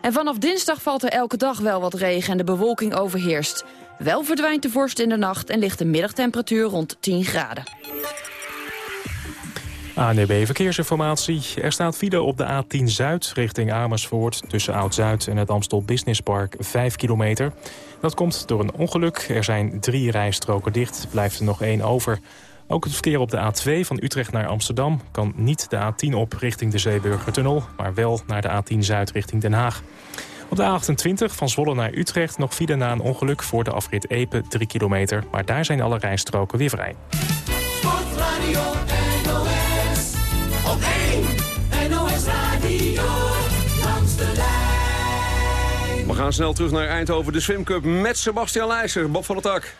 En vanaf dinsdag valt er elke dag wel wat regen en de bewolking overheerst. Wel verdwijnt de vorst in de nacht en ligt de middagtemperatuur rond 10 graden. ANB Verkeersinformatie. Er staat file op de A10 Zuid richting Amersfoort... tussen Oud-Zuid en het Amstel Business Park 5 kilometer. Dat komt door een ongeluk. Er zijn drie rijstroken dicht, blijft er nog één over. Ook het verkeer op de A2 van Utrecht naar Amsterdam... kan niet de A10 op richting de Zeeburgertunnel... maar wel naar de A10 Zuid richting Den Haag. Op de A28 van Zwolle naar Utrecht nog file na een ongeluk... voor de afrit Epe 3 kilometer, maar daar zijn alle rijstroken weer vrij. Sportradio NOS, op 1 NOS Radio, langs de lijn. We gaan snel terug naar Eindhoven, de Swim Cup met Sebastian Leijser. Bob van der Tak.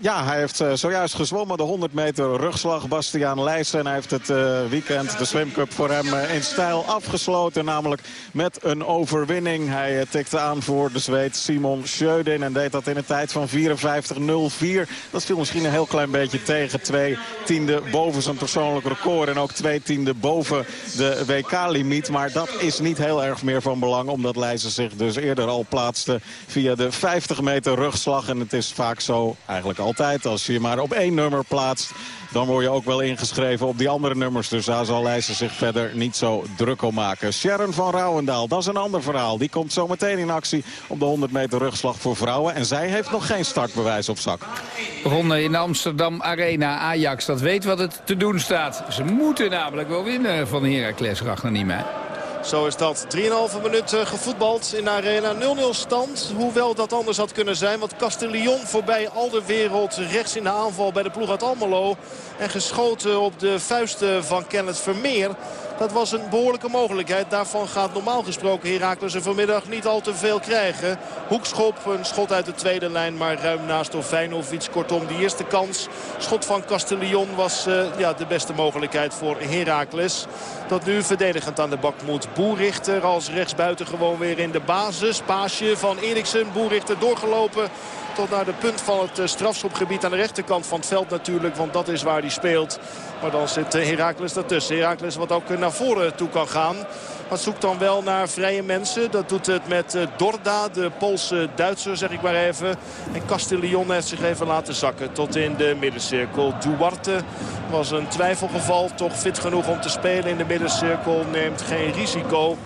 Ja, hij heeft uh, zojuist gezwommen de 100 meter rugslag. Bastiaan Leijsen. Hij heeft het uh, weekend, de Swim Cup, voor hem uh, in stijl afgesloten. Namelijk met een overwinning. Hij tikte aan voor de Zweed Simon Schödin. En deed dat in een tijd van 54.04. Dat viel misschien een heel klein beetje tegen. Twee tiende boven zijn persoonlijk record. En ook twee tiende boven de WK-limiet. Maar dat is niet heel erg meer van belang. Omdat Leijsen zich dus eerder al plaatste via de 50 meter rugslag. En het is vaak zo, eigenlijk Altijd als je maar op één nummer plaatst dan word je ook wel ingeschreven op die andere nummers. Dus daar zal Leijsen zich verder niet zo druk om maken. Sharon van Rouwendaal, dat is een ander verhaal. Die komt zo meteen in actie op de 100 meter rugslag voor vrouwen. En zij heeft nog geen startbewijs op zak. Ronde in Amsterdam Arena. Ajax, dat weet wat het te doen staat. Ze moeten namelijk wel winnen van Heracles Ragnar Niemeyer. Zo is dat. 3,5 minuten gevoetbald in de arena. 0-0 stand. Hoewel dat anders had kunnen zijn. Want Castellion voorbij al de wereld. Rechts in de aanval bij de ploeg uit Almelo. En geschoten op de vuisten van Kenneth Vermeer. Dat was een behoorlijke mogelijkheid. Daarvan gaat normaal gesproken Herakles er vanmiddag niet al te veel krijgen. Hoekschop, een schot uit de tweede lijn, maar ruim naast door Feyenoord. Kortom, die eerste kans. Schot van Castellion was uh, ja, de beste mogelijkheid voor Herakles. Dat nu verdedigend aan de bak moet. Boerrichter als rechtsbuiten gewoon weer in de basis. Paasje van Eriksen. Boerrichter doorgelopen tot naar de punt van het eh, strafschopgebied aan de rechterkant van het veld natuurlijk. Want dat is waar hij speelt. Maar dan zit eh, Herakles daartussen. Herakles wat ook naar voren toe kan gaan. Maar zoekt dan wel naar vrije mensen. Dat doet het met eh, Dorda, de Poolse Duitser zeg ik maar even. En Castellion heeft zich even laten zakken tot in de middencirkel. Duarte was een twijfelgeval. Toch fit genoeg om te spelen in de middencirkel. Neemt geen risico.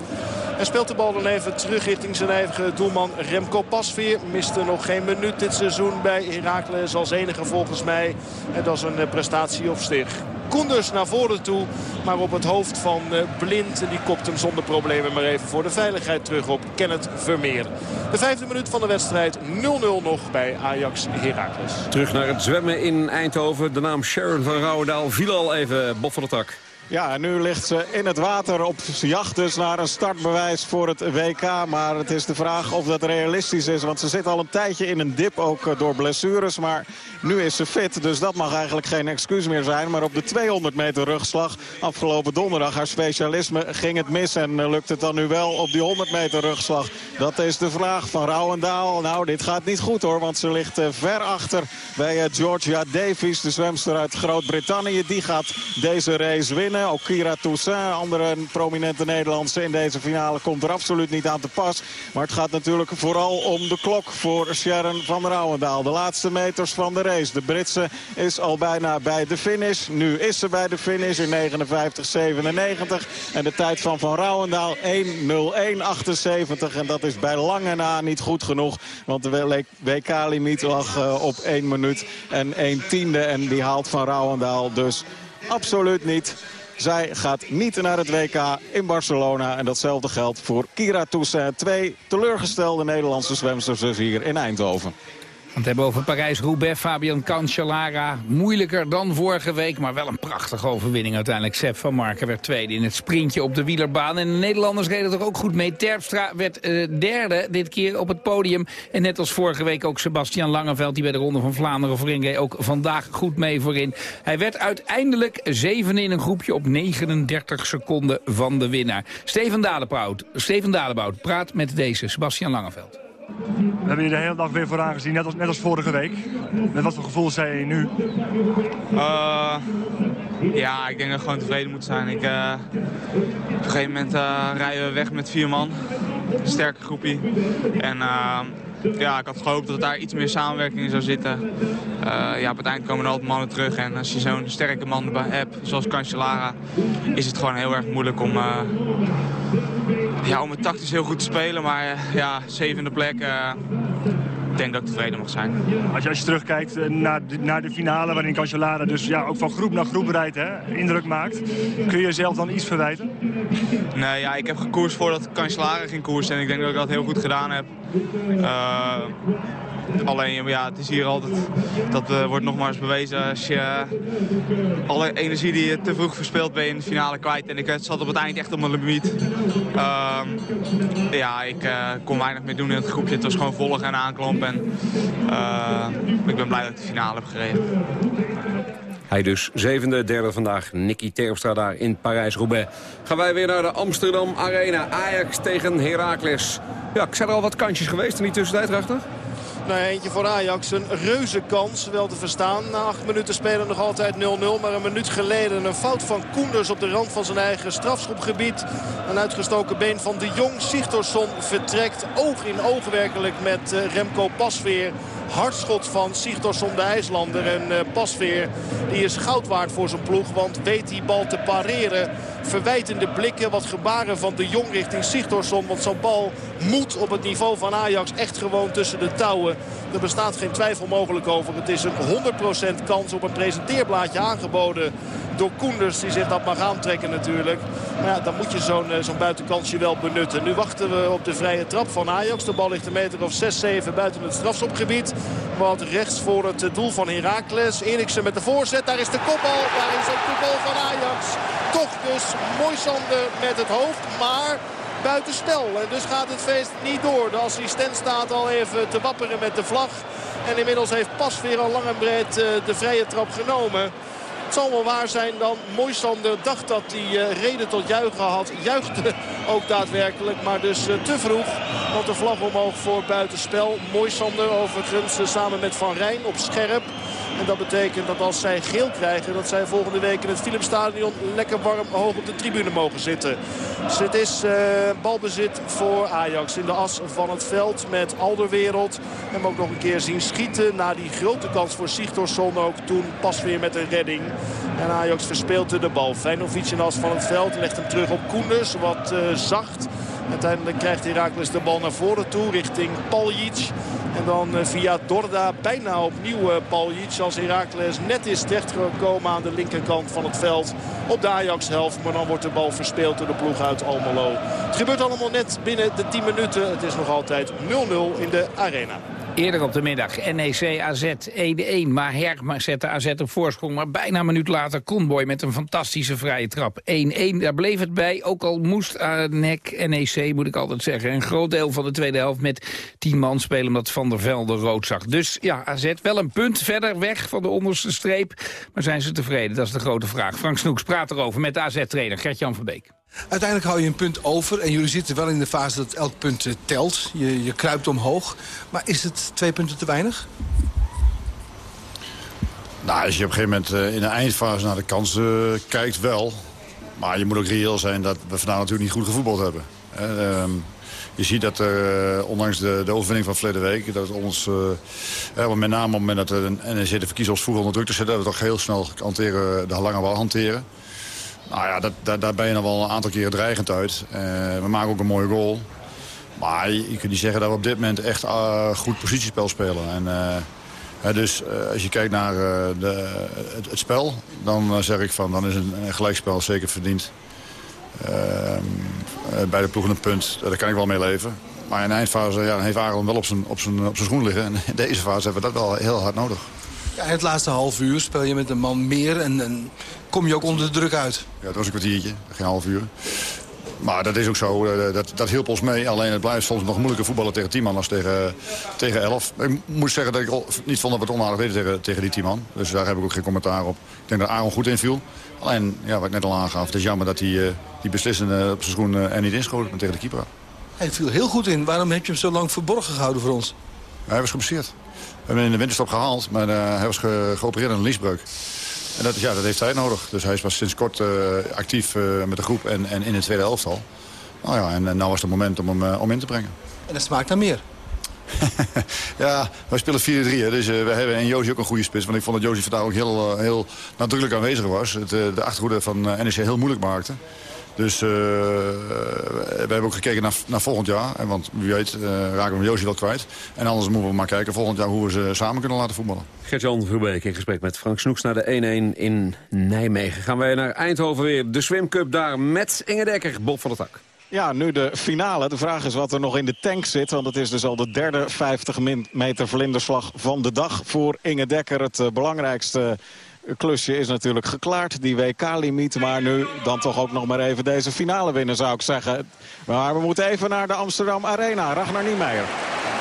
En speelt de bal dan even terug richting zijn eigen doelman Remco Pasveer. Miste nog geen minuut dit seizoen bij Heracles als enige volgens mij. En dat is een eh, prestatie op zich. Koenders naar voren toe. Maar op het hoofd van eh, Blind. Die kopt hem zonder problemen maar even voor de veiligheid terug op Kenneth Vermeer. De vijfde minuut van de wedstrijd. 0-0 nog bij Ajax Heracles. Terug naar het zwemmen in Eindhoven. De naam Sharon van Rouwendaal viel al even bof van de tak. Ja, en nu ligt ze in het water op jacht dus naar een startbewijs voor het WK. Maar het is de vraag of dat realistisch is. Want ze zit al een tijdje in een dip, ook eh, door blessures. Maar nu is ze fit, dus dat mag eigenlijk geen excuus meer zijn. Maar op de 200 meter rugslag afgelopen donderdag, haar specialisme, ging het mis. En eh, lukt het dan nu wel op die 100 meter rugslag? Dat is de vraag van Rouwendaal. Nou, dit gaat niet goed hoor, want ze ligt eh, ver achter bij Georgia Davies. De zwemster uit Groot-Brittannië. Die gaat deze race winnen. Ook Kira Toussaint, andere prominente Nederlandse in deze finale, komt er absoluut niet aan te pas. Maar het gaat natuurlijk vooral om de klok voor Sharon van Rouwendaal. De laatste meters van de race. De Britse is al bijna bij de finish. Nu is ze bij de finish in 59-97. En de tijd van Van Rouwendaal 1.01.78. En dat is bij lange na niet goed genoeg. Want de WK-limiet lag uh, op 1 minuut en 1 tiende. En die haalt Van Rouwendaal dus absoluut niet. Zij gaat niet naar het WK in Barcelona. En datzelfde geldt voor Kira Toussaint. Twee teleurgestelde Nederlandse zwemsters dus hier in Eindhoven het hebben over Parijs-Roubaix. Fabian Cancellara. Moeilijker dan vorige week, maar wel een prachtige overwinning uiteindelijk. Sepp van Marken werd tweede in het sprintje op de wielerbaan. En de Nederlanders reden er ook goed mee. Terpstra werd uh, derde dit keer op het podium. En net als vorige week ook Sebastian Langeveld... die bij de Ronde van Vlaanderen voorin reed, ook vandaag goed mee voorin. Hij werd uiteindelijk zevende in een groepje op 39 seconden van de winnaar. Steven Dalebout, Steven praat met deze Sebastian Langeveld. We hebben je de hele dag weer voor aangezien, net als, net als vorige week. Met wat voor gevoel zei je nu? Uh, ja, ik denk dat we gewoon tevreden moeten zijn. Ik, uh, op een gegeven moment uh, rijden we weg met vier man. Een sterke groepie. En ja, ik had gehoopt dat daar iets meer samenwerking in zou zitten. ja, op het eind komen er altijd mannen terug. En als je zo'n sterke man hebt, zoals Cancellara, is het gewoon heel erg moeilijk om ja, om het tactisch heel goed te spelen. Maar eh, ja, zevende plek. Uh, ik denk dat ik tevreden mag zijn. Als je, als je terugkijkt eh, naar de, naar de finale, waarin Cancellara dus ja, ook van groep naar groep rijdt, hè, indruk maakt. Kun je jezelf dan iets verwijten? Nee, ja, ik heb gekoers voordat Cancellara ging koersen en ik denk dat ik dat heel goed gedaan heb. Uh, Alleen ja, het is hier altijd, dat uh, wordt nogmaals bewezen, als je alle energie die je te vroeg verspeelt ben je in de finale kwijt. En ik zat op het eind echt op mijn limiet. Uh, ja, ik uh, kon weinig meer doen in het groepje. Het was gewoon volgen en aanklompen. En ik ben blij dat ik de finale heb gereden. Hij dus zevende, derde vandaag. Nicky Terpstra daar in Parijs-Roubaix. Gaan wij weer naar de Amsterdam Arena. Ajax tegen Heracles. Ja, zijn er al wat kantjes geweest in die tussentijd, Rachter? Nou, eentje voor Ajax. Een reuze kans, wel te verstaan. Na acht minuten spelen nog altijd 0-0. Maar een minuut geleden een fout van Koenders op de rand van zijn eigen strafschopgebied. Een uitgestoken been van de Jong. Sigtorsson vertrekt oog in oog werkelijk met uh, Remco Pasveer. hardschot van Sigtorsson de IJslander. En uh, Pasveer die is goud waard voor zijn ploeg. Want weet die bal te pareren. Verwijtende blikken, wat gebaren van de Jong richting Sigtorsson. Want zo'n bal moet op het niveau van Ajax echt gewoon tussen de touwen. Er bestaat geen twijfel mogelijk over. Het is een 100% kans op een presenteerblaadje aangeboden door Koenders. Die zich dat mag aantrekken natuurlijk. Maar ja, dan moet je zo'n uh, zo'n buitenkansje wel benutten. Nu wachten we op de vrije trap van Ajax. De bal ligt een meter of 6-7 buiten het strafschopgebied. Wat rechts voor het doel van Heracles. Eriksen met de voorzet. Daar is de kopbal. Daar is ook de goal van Ajax. Toch dus mooi Sander met het hoofd. Maar buitenspel. En dus gaat het feest niet door. De assistent staat al even te wapperen met de vlag. En inmiddels heeft Pas weer al lang en breed uh, de vrije trap genomen. Het zal wel waar zijn dan. Moisander dacht dat hij uh, reden tot juichen had. Juichte ook daadwerkelijk. Maar dus uh, te vroeg. Want de vlag omhoog voor buitenspel. Moisander overigens samen met Van Rijn op scherp. En dat betekent dat als zij geel krijgen... dat zij volgende week in het Philipsstadion lekker warm hoog op de tribune mogen zitten. Dus het is uh, balbezit voor Ajax in de as van het veld met Alderwereld. Hem ook nog een keer zien schieten na die grote kans voor Sigtorsson ook toen pas weer met een redding. En Ajax verspeelt de bal. Feinovic in de as van het veld legt hem terug op Koenders. Wat uh, zacht. Uiteindelijk krijgt Herakles de bal naar voren toe richting Paljic. En dan via Dorda bijna opnieuw Paljic als Herakles net is terechtgekomen aan de linkerkant van het veld op de Ajax-helft. Maar dan wordt de bal verspeeld door de ploeg uit Almelo. Het gebeurt allemaal net binnen de 10 minuten. Het is nog altijd 0-0 in de arena. Eerder op de middag NEC AZ 1-1. Maar Herk zette AZ op voorsprong. Maar bijna een minuut later Conboy met een fantastische vrije trap. 1-1, daar bleef het bij. Ook al moest NEC, NEC moet ik altijd zeggen... een groot deel van de tweede helft met 10 man spelen... omdat Van der Velde rood zag. Dus ja, AZ wel een punt verder weg van de onderste streep. Maar zijn ze tevreden? Dat is de grote vraag. Frank Snoeks praat erover met AZ-trainer Gert-Jan van Beek. Uiteindelijk hou je een punt over. En jullie zitten wel in de fase dat elk punt uh, telt. Je, je kruipt omhoog. Maar is het twee punten te weinig? Nou, als je op een gegeven moment uh, in de eindfase naar de kansen uh, kijkt, wel. Maar je moet ook reëel zijn dat we vandaag natuurlijk niet goed gevoetbald hebben. Uh, je ziet dat ondanks de, de overwinning van verleden week... dat ons, met name op het moment dat de NEC de verkiezen als voetbal onder druk te zetten... dat we toch heel snel hanteren, de lange bal hanteren. Nou ja, dat, daar ben je nog wel een aantal keren dreigend uit. Uh, we maken ook een mooie goal. Maar je, kunt niet zeggen dat we op dit moment echt uh, goed positiespel spelen. En, uh, dus als je kijkt naar de, het, spel, dan zeg ik van dan is een, gelijkspel zeker verdiend. bij de ploeg een punt, daar kan ik wel mee leven. Maar in de eindfase ja, heeft Aaron wel op zijn, op, zijn, op zijn schoen liggen. En in deze fase hebben we dat wel heel hard nodig. Ja, het laatste half uur speel je met een man meer en, en kom je ook onder de druk uit. Ja, dat was een kwartiertje, geen half uur. Maar dat is ook zo, dat, dat hielp ons mee. Alleen het blijft soms nog moeilijker voetballen tegen 10 man als tegen, tegen 11. Ik moet zeggen dat ik niet vond dat we het onaardig deden tegen, tegen die 10 man. Dus daar heb ik ook geen commentaar op. Ik denk dat Aaron goed inviel. Alleen, ja, wat ik net al aangaf, het is jammer dat hij die beslissende op zijn schoen er niet inschoot tegen de keeper. Hij viel heel goed in. Waarom heb je hem zo lang verborgen gehouden voor ons? Hij was geblesseerd. We hebben hem in de winterstop gehaald, maar hij was ge geopereerd aan een liesbreuk. En dat, ja, dat heeft tijd nodig. Dus hij was sinds kort uh, actief uh, met de groep en, en in de tweede elftal. Nou ja, en, en nou was het moment om hem om in te brengen. En dat smaakt naar meer. ja, wij spelen 4-3. Dus we hebben in Josie ook een goede spits. Want ik vond dat Josie vandaag ook heel, heel nadrukkelijk aanwezig was. Het, de achterhoede van NEC heel moeilijk maakte. Dus uh, we hebben ook gekeken naar, naar volgend jaar. En want wie weet uh, raken we Josie wel kwijt. En anders moeten we maar kijken volgend jaar hoe we ze samen kunnen laten voetballen. Gert-Jan Verbeek in gesprek met Frank Snoeks naar de 1-1 in Nijmegen. Gaan wij naar Eindhoven weer. De Swim Cup daar met Inge Dekker, Bob van der Tak. Ja, nu de finale. De vraag is wat er nog in de tank zit. Want het is dus al de derde 50 meter vlinderslag van de dag voor Inge Dekker. Het uh, belangrijkste klusje is natuurlijk geklaard. Die WK-limiet. Maar nu dan toch ook nog maar even deze finale winnen zou ik zeggen. Maar we moeten even naar de Amsterdam Arena. Ragnar Niemeyer.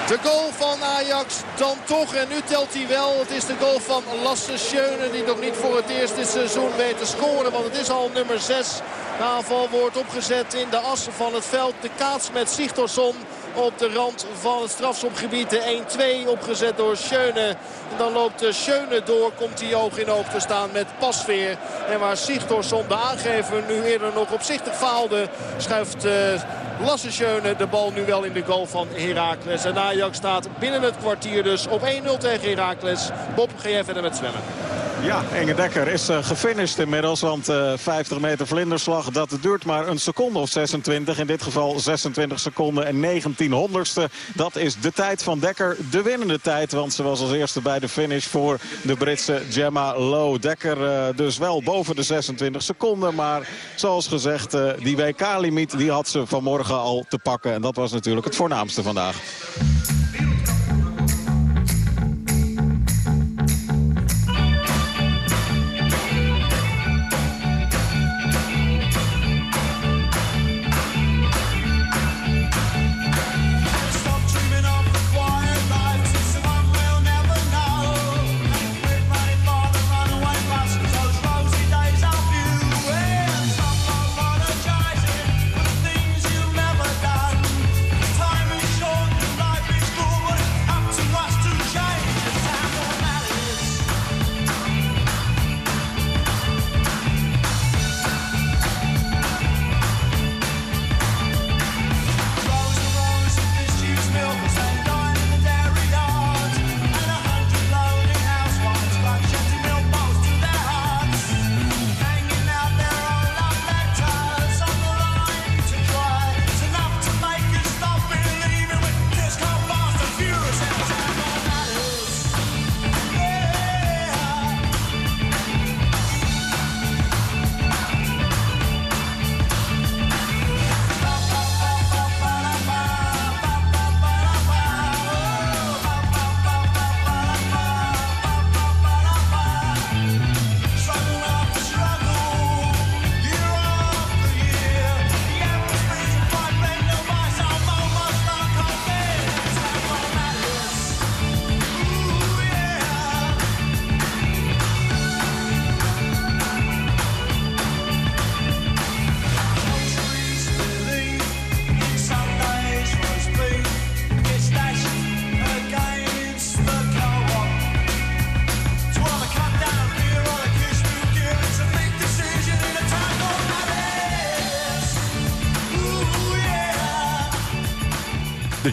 De goal van Ajax dan toch. En nu telt hij wel. Het is de goal van Lasse Schöne. Die nog niet voor het eerst dit seizoen weet te scoren. Want het is al nummer 6. De aanval wordt opgezet in de as van het veld. De kaats met Sigtorsson. Op de rand van het strafschopgebied. De 1-2 opgezet door Schöne. En dan loopt Schöne door, komt hij oog in oog te staan met Pasveer. En waar Sigtorsson de aangever nu eerder nog opzichtig faalde... schuift uh, Lasse Schöne de bal nu wel in de goal van Heracles. En Ajax staat binnen het kwartier dus op 1-0 tegen Heracles. Bob, ga jij verder met zwemmen? Ja, Inge Dekker is uh, gefinished inmiddels. Want uh, 50 meter vlinderslag, dat duurt maar een seconde of 26. In dit geval 26 seconden en 19 honderdste. Dat is de tijd van Dekker. De winnende tijd, want ze was als eerste bij de finish voor de Britse Gemma Low. Dekker uh, dus wel boven de 26 seconden. Maar zoals gezegd, die WK-limiet die had ze vanmorgen al te pakken. En dat was natuurlijk het voornaamste vandaag.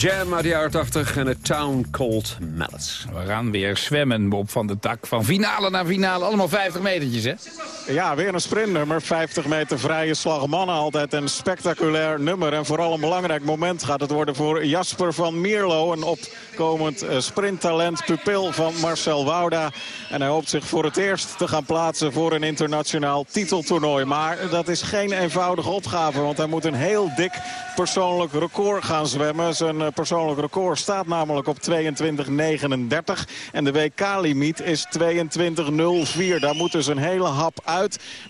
Jam uit de jaren 80 en het Town Called Mallets. We gaan weer zwemmen, Bob van de tak. Van finale naar finale, allemaal 50 metertjes, hè? Ja, weer een sprintnummer. 50 meter vrije slag mannen. Altijd een spectaculair nummer. En vooral een belangrijk moment gaat het worden voor Jasper van Mierlo. Een opkomend uh, sprinttalent, pupil van Marcel Wouda. En hij hoopt zich voor het eerst te gaan plaatsen voor een internationaal titeltoernooi. Maar dat is geen eenvoudige opgave. Want hij moet een heel dik persoonlijk record gaan zwemmen. Zijn uh, persoonlijk record staat namelijk op 22.39. En de WK-limiet is 22.04. Daar moet dus een hele hap uit.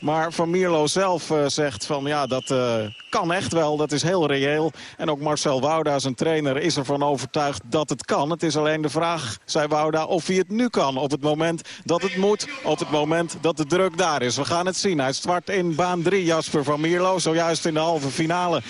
Maar Van Mierlo zelf uh, zegt van ja, dat uh, kan echt wel. Dat is heel reëel. En ook Marcel Wouda, zijn trainer, is ervan overtuigd dat het kan. Het is alleen de vraag, zei Wouda, of hij het nu kan. Op het moment dat het moet. Op het moment dat de druk daar is. We gaan het zien. Hij start in baan 3, Jasper van Mierlo. Zojuist in de halve finale 22-54.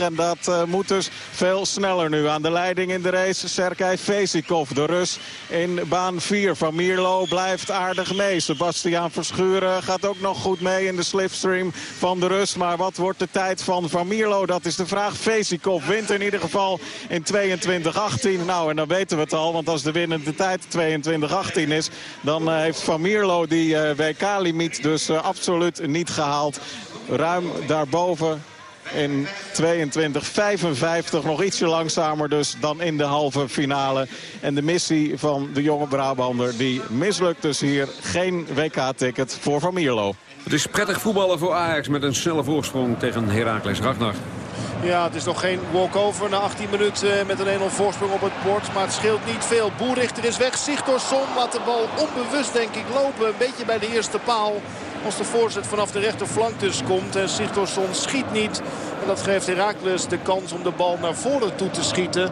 En dat uh, moet dus veel sneller nu. Aan de leiding in de race Sergej Vesikov, de Rus in baan 4. Van Mierlo blijft aardig mee. Sebastiaan Verschuren gaat ook nog goed mee in de slipstream van de Rus. Maar wat wordt de tijd van Van Mierlo? Dat is de vraag. Vesikov wint in ieder geval in 22-18. Nou, en dan weten we het al. Want als de winnende tijd 22-18 is... dan uh, heeft Van Mierlo die uh, WK-limiet dus uh, absoluut niet gehaald. Ruim daarboven in 22.55. Nog ietsje langzamer dus dan in de halve finale. En de missie van de jonge Brabander die mislukt dus hier. Geen WK-ticket voor Van Mierlo. Het is prettig voetballen voor Ajax met een snelle voorsprong tegen Heracles Ragnar. Ja, het is nog geen walkover na 18 minuten met een 1-0 voorsprong op het bord. Maar het scheelt niet veel. Boerichter is weg. Sigtorsson laat de bal onbewust denk ik lopen. Een beetje bij de eerste paal. Als de voorzet vanaf de rechterflank dus komt en Sigtorsson schiet niet. En dat geeft Herakles de kans om de bal naar voren toe te schieten.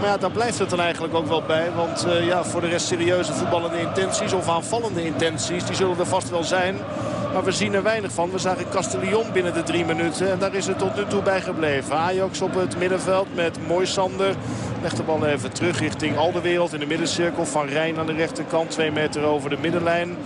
Maar ja, daar blijft het dan eigenlijk ook wel bij. Want uh, ja, voor de rest serieuze voetballende intenties of aanvallende intenties... die zullen er vast wel zijn. Maar we zien er weinig van. We zagen Castellion binnen de drie minuten. En daar is het tot nu toe bij gebleven. Ajax op het middenveld met Moisander. Legt de bal even terug richting Alderwereld in de middencirkel. Van Rijn aan de rechterkant. Twee meter over de middenlijn.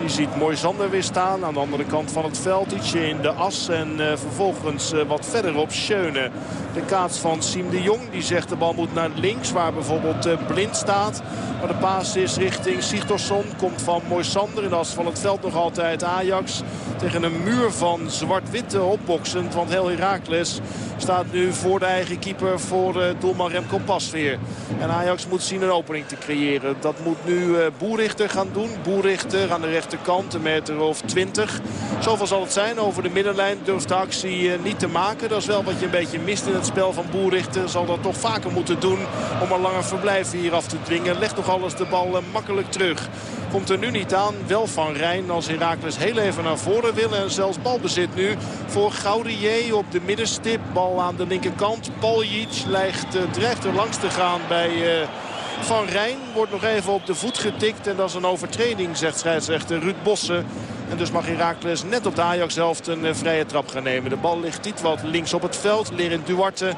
Die ziet Moisander weer staan aan de andere kant van het veld. Ietsje in de as en uh, vervolgens uh, wat verderop Schöne. De kaats van Siem de Jong. Die zegt de bal moet naar links waar bijvoorbeeld uh, Blind staat. Maar de paas is richting Sigtorsson. Komt van Moisander in de as van het veld nog altijd Ajax. Tegen een muur van zwart-witte opboksend. Want heel Heracles staat nu voor de eigen keeper voor doelman Remco Pasveer. En Ajax moet zien een opening te creëren. Dat moet nu Boerichter gaan doen. Boerichter aan de rechterkant, een meter of 20. Zoveel zal het zijn. Over de middenlijn durft de actie uh, niet te maken. Dat is wel wat je een beetje mist in het spel van Boerichter. Zal dat toch vaker moeten doen om een langer verblijf hier af te dwingen. Legt nog alles de bal makkelijk terug. Komt er nu niet aan. Wel van Rijn als Heracles heel even naar voren wil. En zelfs balbezit nu voor Gaudier op de middenstip. Bal aan de linkerkant. Paljic uh, dreigt er langs te gaan bij... van Rijn wordt nog even op de voet getikt. En dat is een overtreding, zegt scheidsrechter Ruud Bossen. En dus mag Heracles net op de Ajax-helft een uh, vrije trap gaan nemen. De bal ligt iets wat links op het veld. Lerin Duarte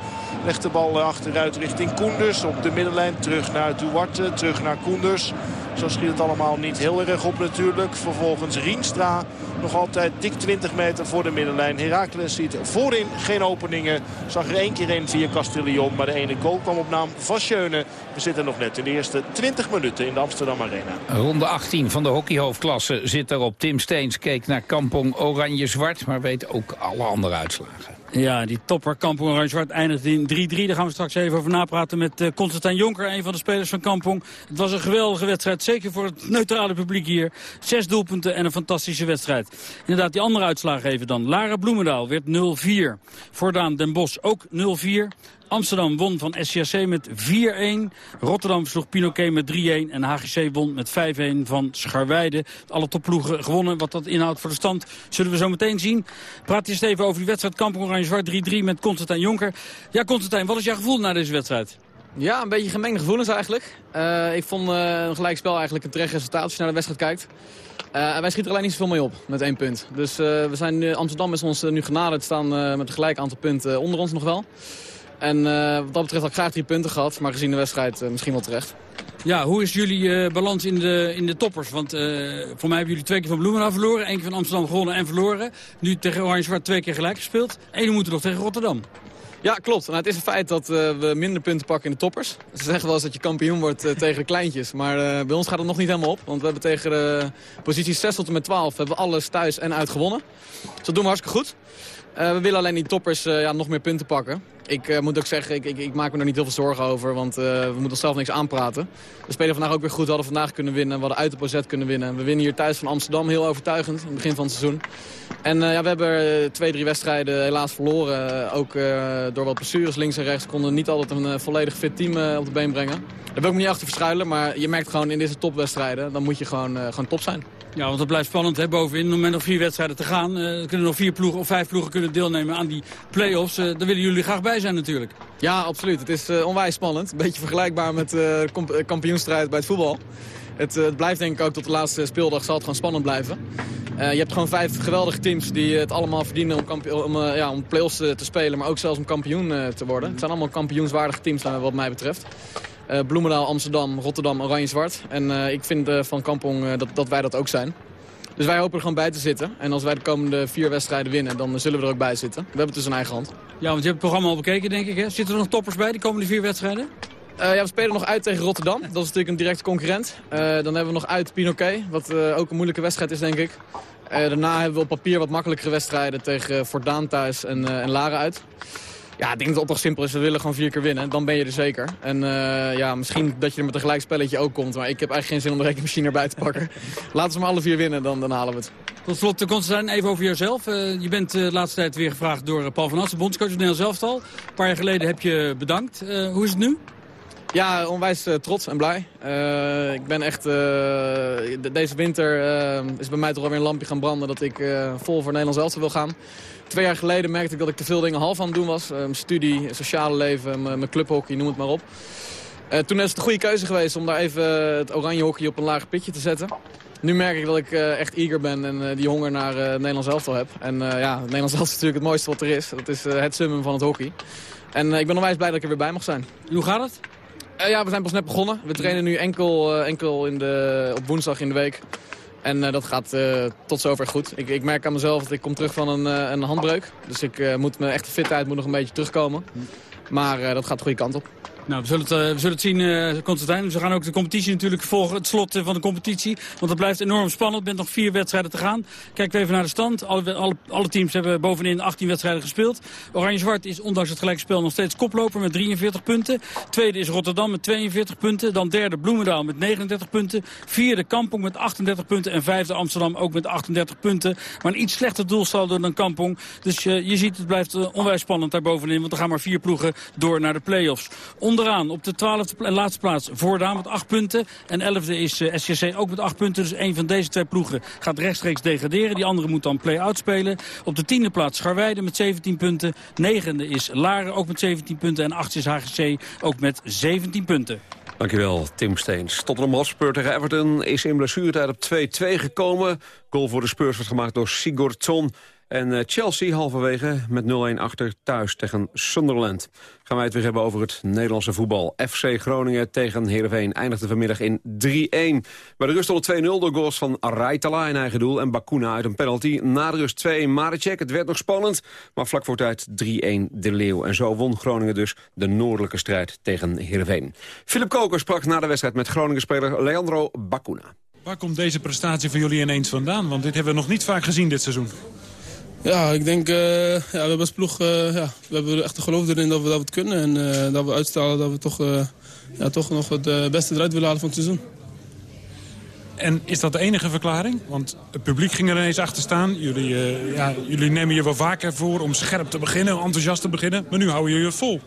legt de bal achteruit richting Koenders. Op de middenlijn terug naar Duarte, terug naar Koenders. Zo schiet het allemaal niet heel erg op natuurlijk. Vervolgens Rienstra nog altijd dik 20 meter voor de middenlijn. Heracles ziet voorin geen openingen. Zag er één keer in via Castellion. Maar de ene goal kwam op naam van Schöne. We zitten nog net in de eerste 20 minuten in de Amsterdam Arena. Ronde 18 van de hockeyhoofdklasse zit erop. Tim Steens keek naar Kampong Oranje-Zwart. Maar weet ook alle andere uitslagen. Ja, die topper Kampong Oranje-Zwart eindigt in 3-3. Daar gaan we straks even over napraten met uh, Constantijn Jonker, een van de spelers van Kampong. Het was een geweldige wedstrijd, zeker voor het neutrale publiek hier. Zes doelpunten en een fantastische wedstrijd. Inderdaad, die andere uitslagen even dan. Lara Bloemendaal werd 0-4. Voordaan Den Bosch ook 0-4. Amsterdam won van SCAC met 4-1. Rotterdam sloeg Pinoquet met 3-1. En HGC won met 5-1 van Scharweide. Alle topploegen gewonnen. Wat dat inhoudt voor de stand zullen we zo meteen zien. Praat eerst even over die wedstrijd Kampong Oranje Zwart 3-3 met Constantijn Jonker. Ja, Constantijn, wat is jouw gevoel na deze wedstrijd? Ja, een beetje gemengde gevoelens eigenlijk. Uh, ik vond uh, een gelijkspel eigenlijk een terecht resultaat als je naar de wedstrijd kijkt. Uh, wij schieten er alleen niet zoveel mee op, met één punt. Dus we zijn nu, Amsterdam is ons nu genaderd, staan met een gelijk aantal punten onder ons nog wel. En uh, wat dat betreft had ik graag drie punten gehad, maar gezien de wedstrijd uh, misschien wel terecht. Ja, hoe is jullie uh, balans in de, in de toppers? Want voor mij hebben jullie twee keer van Bloemendaal verloren, één keer van Amsterdam gewonnen en verloren. Nu tegen Oranje Zwart twee keer gelijk gespeeld. En jullie moeten nog tegen Rotterdam. Ja, klopt. Nou, het is een feit dat we minder punten pakken in de toppers. Ze zeggen wel eens dat je kampioen wordt tegen de kleintjes. Maar bij ons gaat het nog niet helemaal op. Want we hebben tegen de posities 6 tot en met 12 hebben we alles thuis en uit gewonnen. Dus dat doen we hartstikke goed. We willen alleen die toppers ja, nog meer punten pakken. Ik uh, moet ook zeggen, ik, ik, ik, maak me er niet heel veel zorgen over. Want we moeten onszelf niks aanpraten. We spelen vandaag ook weer goed. We hadden vandaag kunnen winnen. We hadden uit de Pozet kunnen winnen. We winnen hier thuis van Amsterdam heel overtuigend. In het begin van het seizoen. En ja, we hebben twee, drie wedstrijden helaas verloren. ook door wat blessures links en rechts. Konden niet altijd een volledig fit team op de been brengen. Daar wil ik me niet achter verschuilen. Maar je merkt gewoon in deze topwedstrijden. Dan moet je gewoon, gewoon top zijn. Ja, want het blijft spannend hè, bovenin. Op het nog vier wedstrijden te gaan. Er kunnen nog vier ploegen of vijf ploegen kunnen deelnemen aan die play-offs. Uh, daar willen jullie graag bij zijn natuurlijk. Ja, absoluut. Het is uh, onwijs spannend. Een beetje vergelijkbaar met uh, kampioenstrijd bij het voetbal. Het, het, blijft denk ik ook tot de laatste speeldag zal het gewoon spannend blijven. je hebt gewoon vijf geweldige teams die het allemaal verdienen om, om, ja, om play-offs te spelen. Maar ook zelfs om kampioen te worden. Het zijn allemaal kampioenswaardige teams wat mij betreft. Bloemendaal, Amsterdam, Rotterdam, Oranje-Zwart. En ik vind van Kampong dat, dat wij dat ook zijn. Dus wij hopen er gewoon bij te zitten. En als wij de komende vier wedstrijden winnen, dan zullen we er ook bij zitten. We hebben het dus in eigen hand. Ja, want je hebt het programma al bekeken, denk ik. Hè? Zitten er nog toppers bij, die komende vier wedstrijden? Uh, ja, we spelen nog uit tegen Rotterdam. Dat is natuurlijk een directe concurrent. Uh, dan hebben we nog uit Pinoquet, wat uh, ook een moeilijke wedstrijd is, denk ik. daarna hebben we op papier wat makkelijkere wedstrijden tegen Fordaan thuis en, en Laren uit. Ja, ik denk dat het opdracht simpel is. We willen gewoon vier keer winnen. Dan ben je er zeker. En ja, misschien dat je er met een gelijkspelletje ook komt. Maar ik heb eigenlijk geen zin om de rekenmachine erbij te pakken. Laten ze maar alle vier winnen, dan, dan halen we het. Tot slot, Constantijn, even over jezelf. Uh, je bent de laatste tijd weer gevraagd door Paul van Assen, bondscoach van Nederland zelftal. Een paar jaar geleden heb je bedankt. hoe is het nu? Ja, onwijs uh, trots en blij. Uh, ik ben echt... De, deze winter is bij mij toch alweer een lampje gaan branden... dat ik vol voor Nederlands elftal wil gaan. Twee jaar geleden merkte ik dat ik te veel dingen half aan het doen was. mijn studie, sociale leven, mijn clubhockey, noem het maar op. toen is het een goede keuze geweest om daar even het oranje hockey op een laag pitje te zetten. Nu merk ik dat ik echt eager ben en die honger naar uh, Nederlands elftal heb. En ja, het Nederlands elftal is natuurlijk het mooiste wat er is. Dat is het summum van het hockey. En ik ben onwijs blij dat ik er weer bij mag zijn. Hoe gaat het? Uh, ja, we zijn pas net begonnen. We trainen nu enkel, uh, enkel in de, op woensdag in de week. En uh, dat gaat tot zover goed. Ik, ik, merk aan mezelf dat ik kom terug van een, een handbreuk. Dus ik moet mijn echte fitheid moet nog een beetje terugkomen. Maar dat gaat de goede kant op. Nou, we zullen het, uh, we zullen het zien, uh, Constantijn. Dus we gaan ook de competitie natuurlijk volgen, het slot van de competitie. Want het blijft enorm spannend. Er bent nog vier wedstrijden te gaan. Kijken we even naar de stand. Alle, alle, alle teams hebben bovenin 18 wedstrijden gespeeld. Oranje-Zwart is ondanks het gelijkspel nog steeds koploper met 43 punten. Tweede is Rotterdam met 42 punten. Dan derde Bloemendaal met 39 punten. Vierde Kampong met 38 punten. En vijfde Amsterdam ook met 38 punten. Maar een iets slechter doelsaldo dan Kampong. Dus je ziet, het blijft onwijs spannend daar bovenin. Want er gaan maar vier ploegen door naar de play-offs. Onderaan op de twaalfde en laatste plaats Voordaan met acht punten. En elfde is uh, SCC ook met acht punten. Dus een van deze twee ploegen gaat rechtstreeks degraderen. Die andere moet dan play-out spelen. Op de tiende plaats Scharweide met 17 punten. Negende is Laren ook met 17 punten. En achtste is HGC ook met 17 punten. Dankjewel, Tim Steens. Tottenham Hotspur tegen Everton is in blessuretijd op 2-2 gekomen. Goal voor de Spurs wordt gemaakt door Sigurdsson. En eh, Chelsea halverwege met 0-1 achter thuis tegen Sunderland. Gaan wij het weer hebben over het Nederlandse voetbal. FC Groningen tegen Heerenveen eindigde vanmiddag in 3-1. Bij de rust stond 2-0 door goals van Araitala in eigen doel... en Bakuna uit een penalty. Na de rust 2 Maricek. Het werd nog spannend, maar vlak voor tijd 3-1 de Leeuw. En zo won Groningen dus de noordelijke strijd tegen Heerenveen. Philip Koker sprak na de wedstrijd met Groningen-speler Leandro Bakuna. Waar komt deze prestatie van jullie ineens vandaan? Want dit hebben we nog niet vaak gezien dit seizoen. Ja, ik denk, uh, ja, we hebben als ploeg, uh, ja, we hebben echt geloof erin dat we, dat kunnen. En uh, dat we uitstalen dat we toch, ja, toch nog het beste eruit willen halen van het seizoen. En is dat de enige verklaring? Want het publiek ging er ineens achter staan. Jullie, ja, jullie nemen je wel vaker voor om scherp te beginnen, enthousiast te beginnen. Maar nu houden jullie het vol.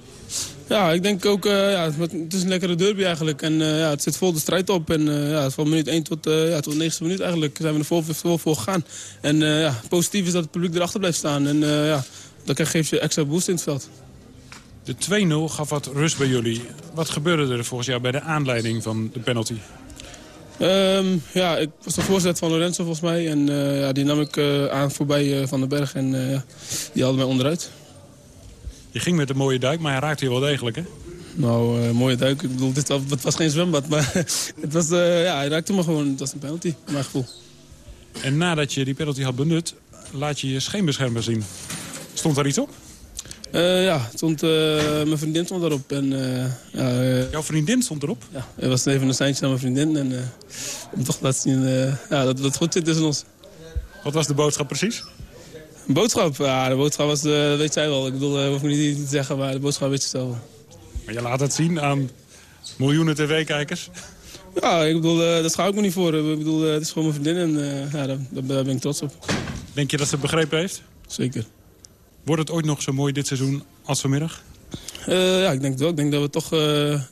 Ja, ik denk ook, uh, ja, het is een lekkere derby eigenlijk. En uh, ja, het zit vol de strijd op. En uh, ja, van minuut 1 tot, ja, tot 90 minuut eigenlijk zijn we er vol, vol voor gegaan. En ja, positief is dat het publiek erachter blijft staan. En ja, dat geeft je extra boost in het veld. De 2-0 gaf wat rust bij jullie. Wat gebeurde er volgens jou bij de aanleiding van de penalty? Um, ja, ik was de voorzet van Lorenzo volgens mij. En ja, die nam ik aan voorbij Van den Berg. En die haalde mij onderuit. Je ging met een mooie duik, maar hij raakte je wel degelijk, hè? Nou, mooie duik. Ik bedoel, dit was, het was geen zwembad, maar het was, ja, hij raakte me gewoon. Het was een penalty, mijn gevoel. En nadat je die penalty had benut, laat je je scheenbeschermer zien. Stond daar iets op? Uh, ja, stond, mijn vriendin stond erop. En, ja, Jouw vriendin stond erop? Ja, het was even een seintje aan mijn vriendin. En, om toch te laten zien ja, dat, dat het goed zit tussen ons. Wat was de boodschap precies? Een boodschap? Ja, de boodschap was, weet zij wel. Ik bedoel, uh, hoef me niet te zeggen, maar de boodschap weet je zelf wel. Maar je laat het zien aan miljoenen tv-kijkers? Ja, ik bedoel, dat schaam ik me niet voor. Ik bedoel, het is gewoon mijn vriendin en ja, daar, daar, ben ik trots op. Denk je dat ze het begrepen heeft? Zeker. Wordt het ooit nog zo mooi dit seizoen als vanmiddag? ja, ik denk het wel. Ik denk dat we toch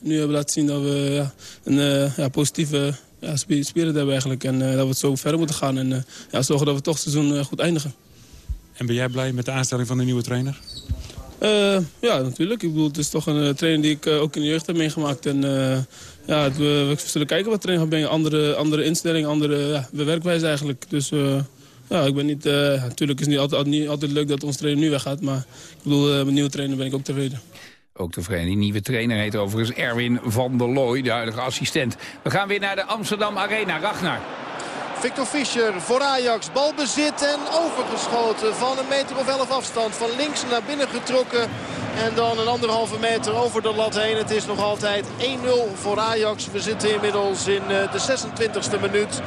nu hebben laten zien dat we ja, een ja, positieve ja, spirit hebben eigenlijk. En dat we het zo verder moeten gaan en ja, zorgen dat we toch het seizoen goed eindigen. En ben jij blij met de aanstelling van de nieuwe trainer? Uh, ja, natuurlijk. Ik bedoel, het is toch een uh, trainer die ik uh, ook in de jeugd heb meegemaakt. En ja, we, we, zullen kijken wat trainer gaat brengen. Andere, andere instelling, andere ja, werkwijze eigenlijk. Dus ja, ik ben niet... natuurlijk is het niet altijd, niet altijd leuk dat onze trainer nu weggaat. Maar ik bedoel, met nieuwe trainer ben ik ook tevreden. Ook tevreden. Die nieuwe trainer heet overigens Erwin van der Looy, de huidige assistent. We gaan weer naar de Amsterdam Arena. Ragnar. Victor Fischer voor Ajax. Balbezit en overgeschoten van een meter of elf afstand. Van links naar binnen getrokken. En dan een anderhalve meter over de lat heen. Het is nog altijd 1-0 voor Ajax. We zitten inmiddels in eh, de 26e minuut.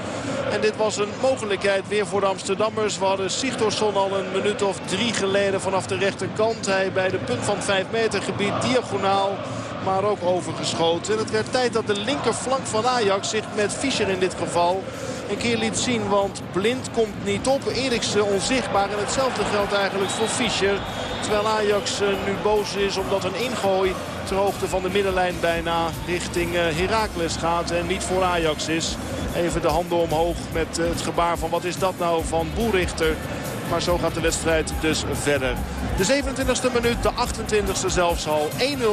En dit was een mogelijkheid weer voor de Amsterdammers. We hadden Sigtorsson al een minuut of drie geleden vanaf de rechterkant. Hij bij de punt van 5 meter gebied diagonaal maar ook overgeschoten. En het werd tijd dat de linkerflank van Ajax zich met Fischer in dit geval een keer liet zien. Want Blind komt niet op. Eriksen onzichtbaar. En hetzelfde geldt eigenlijk voor Fischer. Terwijl Ajax eh, nu boos is omdat een ingooi ter hoogte van de middenlijn bijna richting Heracles gaat en niet voor Ajax is. Even de handen omhoog met het gebaar van wat is dat nou van Boerichter. Maar zo gaat de wedstrijd dus verder. De 27e minuut, de 28e zelfs al.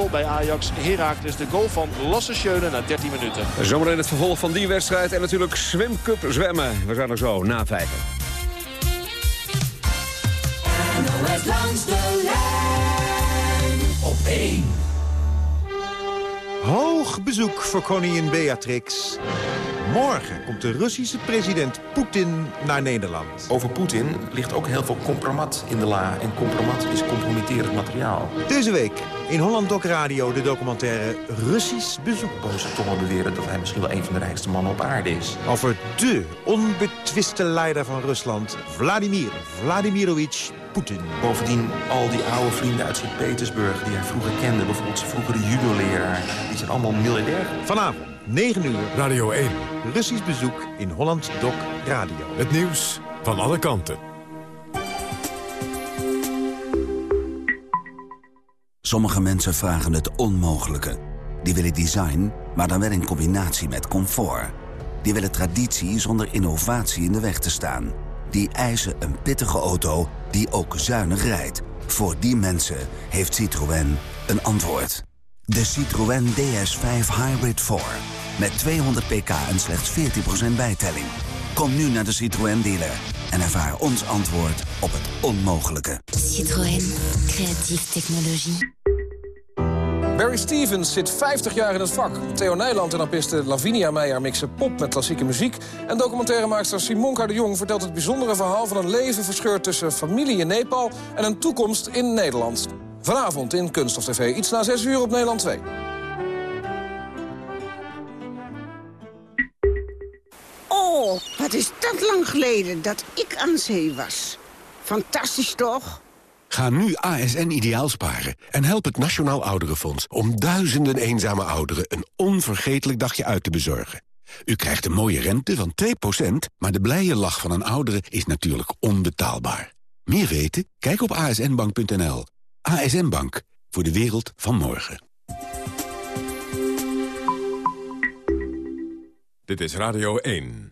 1-0 bij Ajax. Heracles de goal van Lasse Schöne na 13 minuten. Zometeen het vervolg van die wedstrijd. En natuurlijk Swimcup zwemmen. We zijn er zo na vijven. NOS langs de lijn op 1. Hoog bezoek voor koningin Beatrix. Morgen komt de Russische president Poetin naar Nederland. Over Poetin ligt ook heel veel compromat in de la. En compromat is compromitterend materiaal. Deze week in Holland Doc Radio de documentaire Russisch bezoek. Boze tongen beweren dat hij misschien wel een van de rijkste mannen op aarde is. Over de onbetwiste leider van Rusland, Vladimir Vladimirovich Poetin. Bovendien al die oude vrienden uit Sint-Petersburg die hij vroeger kende. Bijvoorbeeld zijn vroegere judo-leraar. Die zijn allemaal miljardair. Vanavond, 9 uur. Radio 1. Russisch bezoek in Holland Doc Radio. Het nieuws van alle kanten. Sommige mensen vragen het onmogelijke. Die willen design, maar dan wel in combinatie met comfort. Die willen traditie zonder innovatie in de weg te staan. Die eisen een pittige auto die ook zuinig rijdt. Voor die mensen heeft Citroën een antwoord. De Citroën DS5 Hybrid 4. Met 200 pk en slechts 14% bijtelling. Kom nu naar de Citroën dealer en ervaar ons antwoord op het onmogelijke. Citroën. Creatieve technologie. Barry Stevens zit 50 jaar in het vak. Theo Nijland en artiste Lavinia Meijer mixen pop met klassieke muziek. En documentairemaakster Simonka de Jong vertelt het bijzondere verhaal... van een leven verscheurd tussen familie in Nepal en een toekomst in Nederland. Vanavond in Kunst of TV, iets na 6 uur op Nederland 2. Oh, wat is dat lang geleden dat ik aan zee was. Fantastisch toch? Ga nu ASN ideaal sparen en help het Nationaal Ouderenfonds... om duizenden eenzame ouderen een onvergetelijk dagje uit te bezorgen. U krijgt een mooie rente van 2%, maar de blije lach van een oudere is natuurlijk onbetaalbaar. Meer weten? Kijk op asnbank.nl. ASN Bank, voor de wereld van morgen. Dit is Radio 1.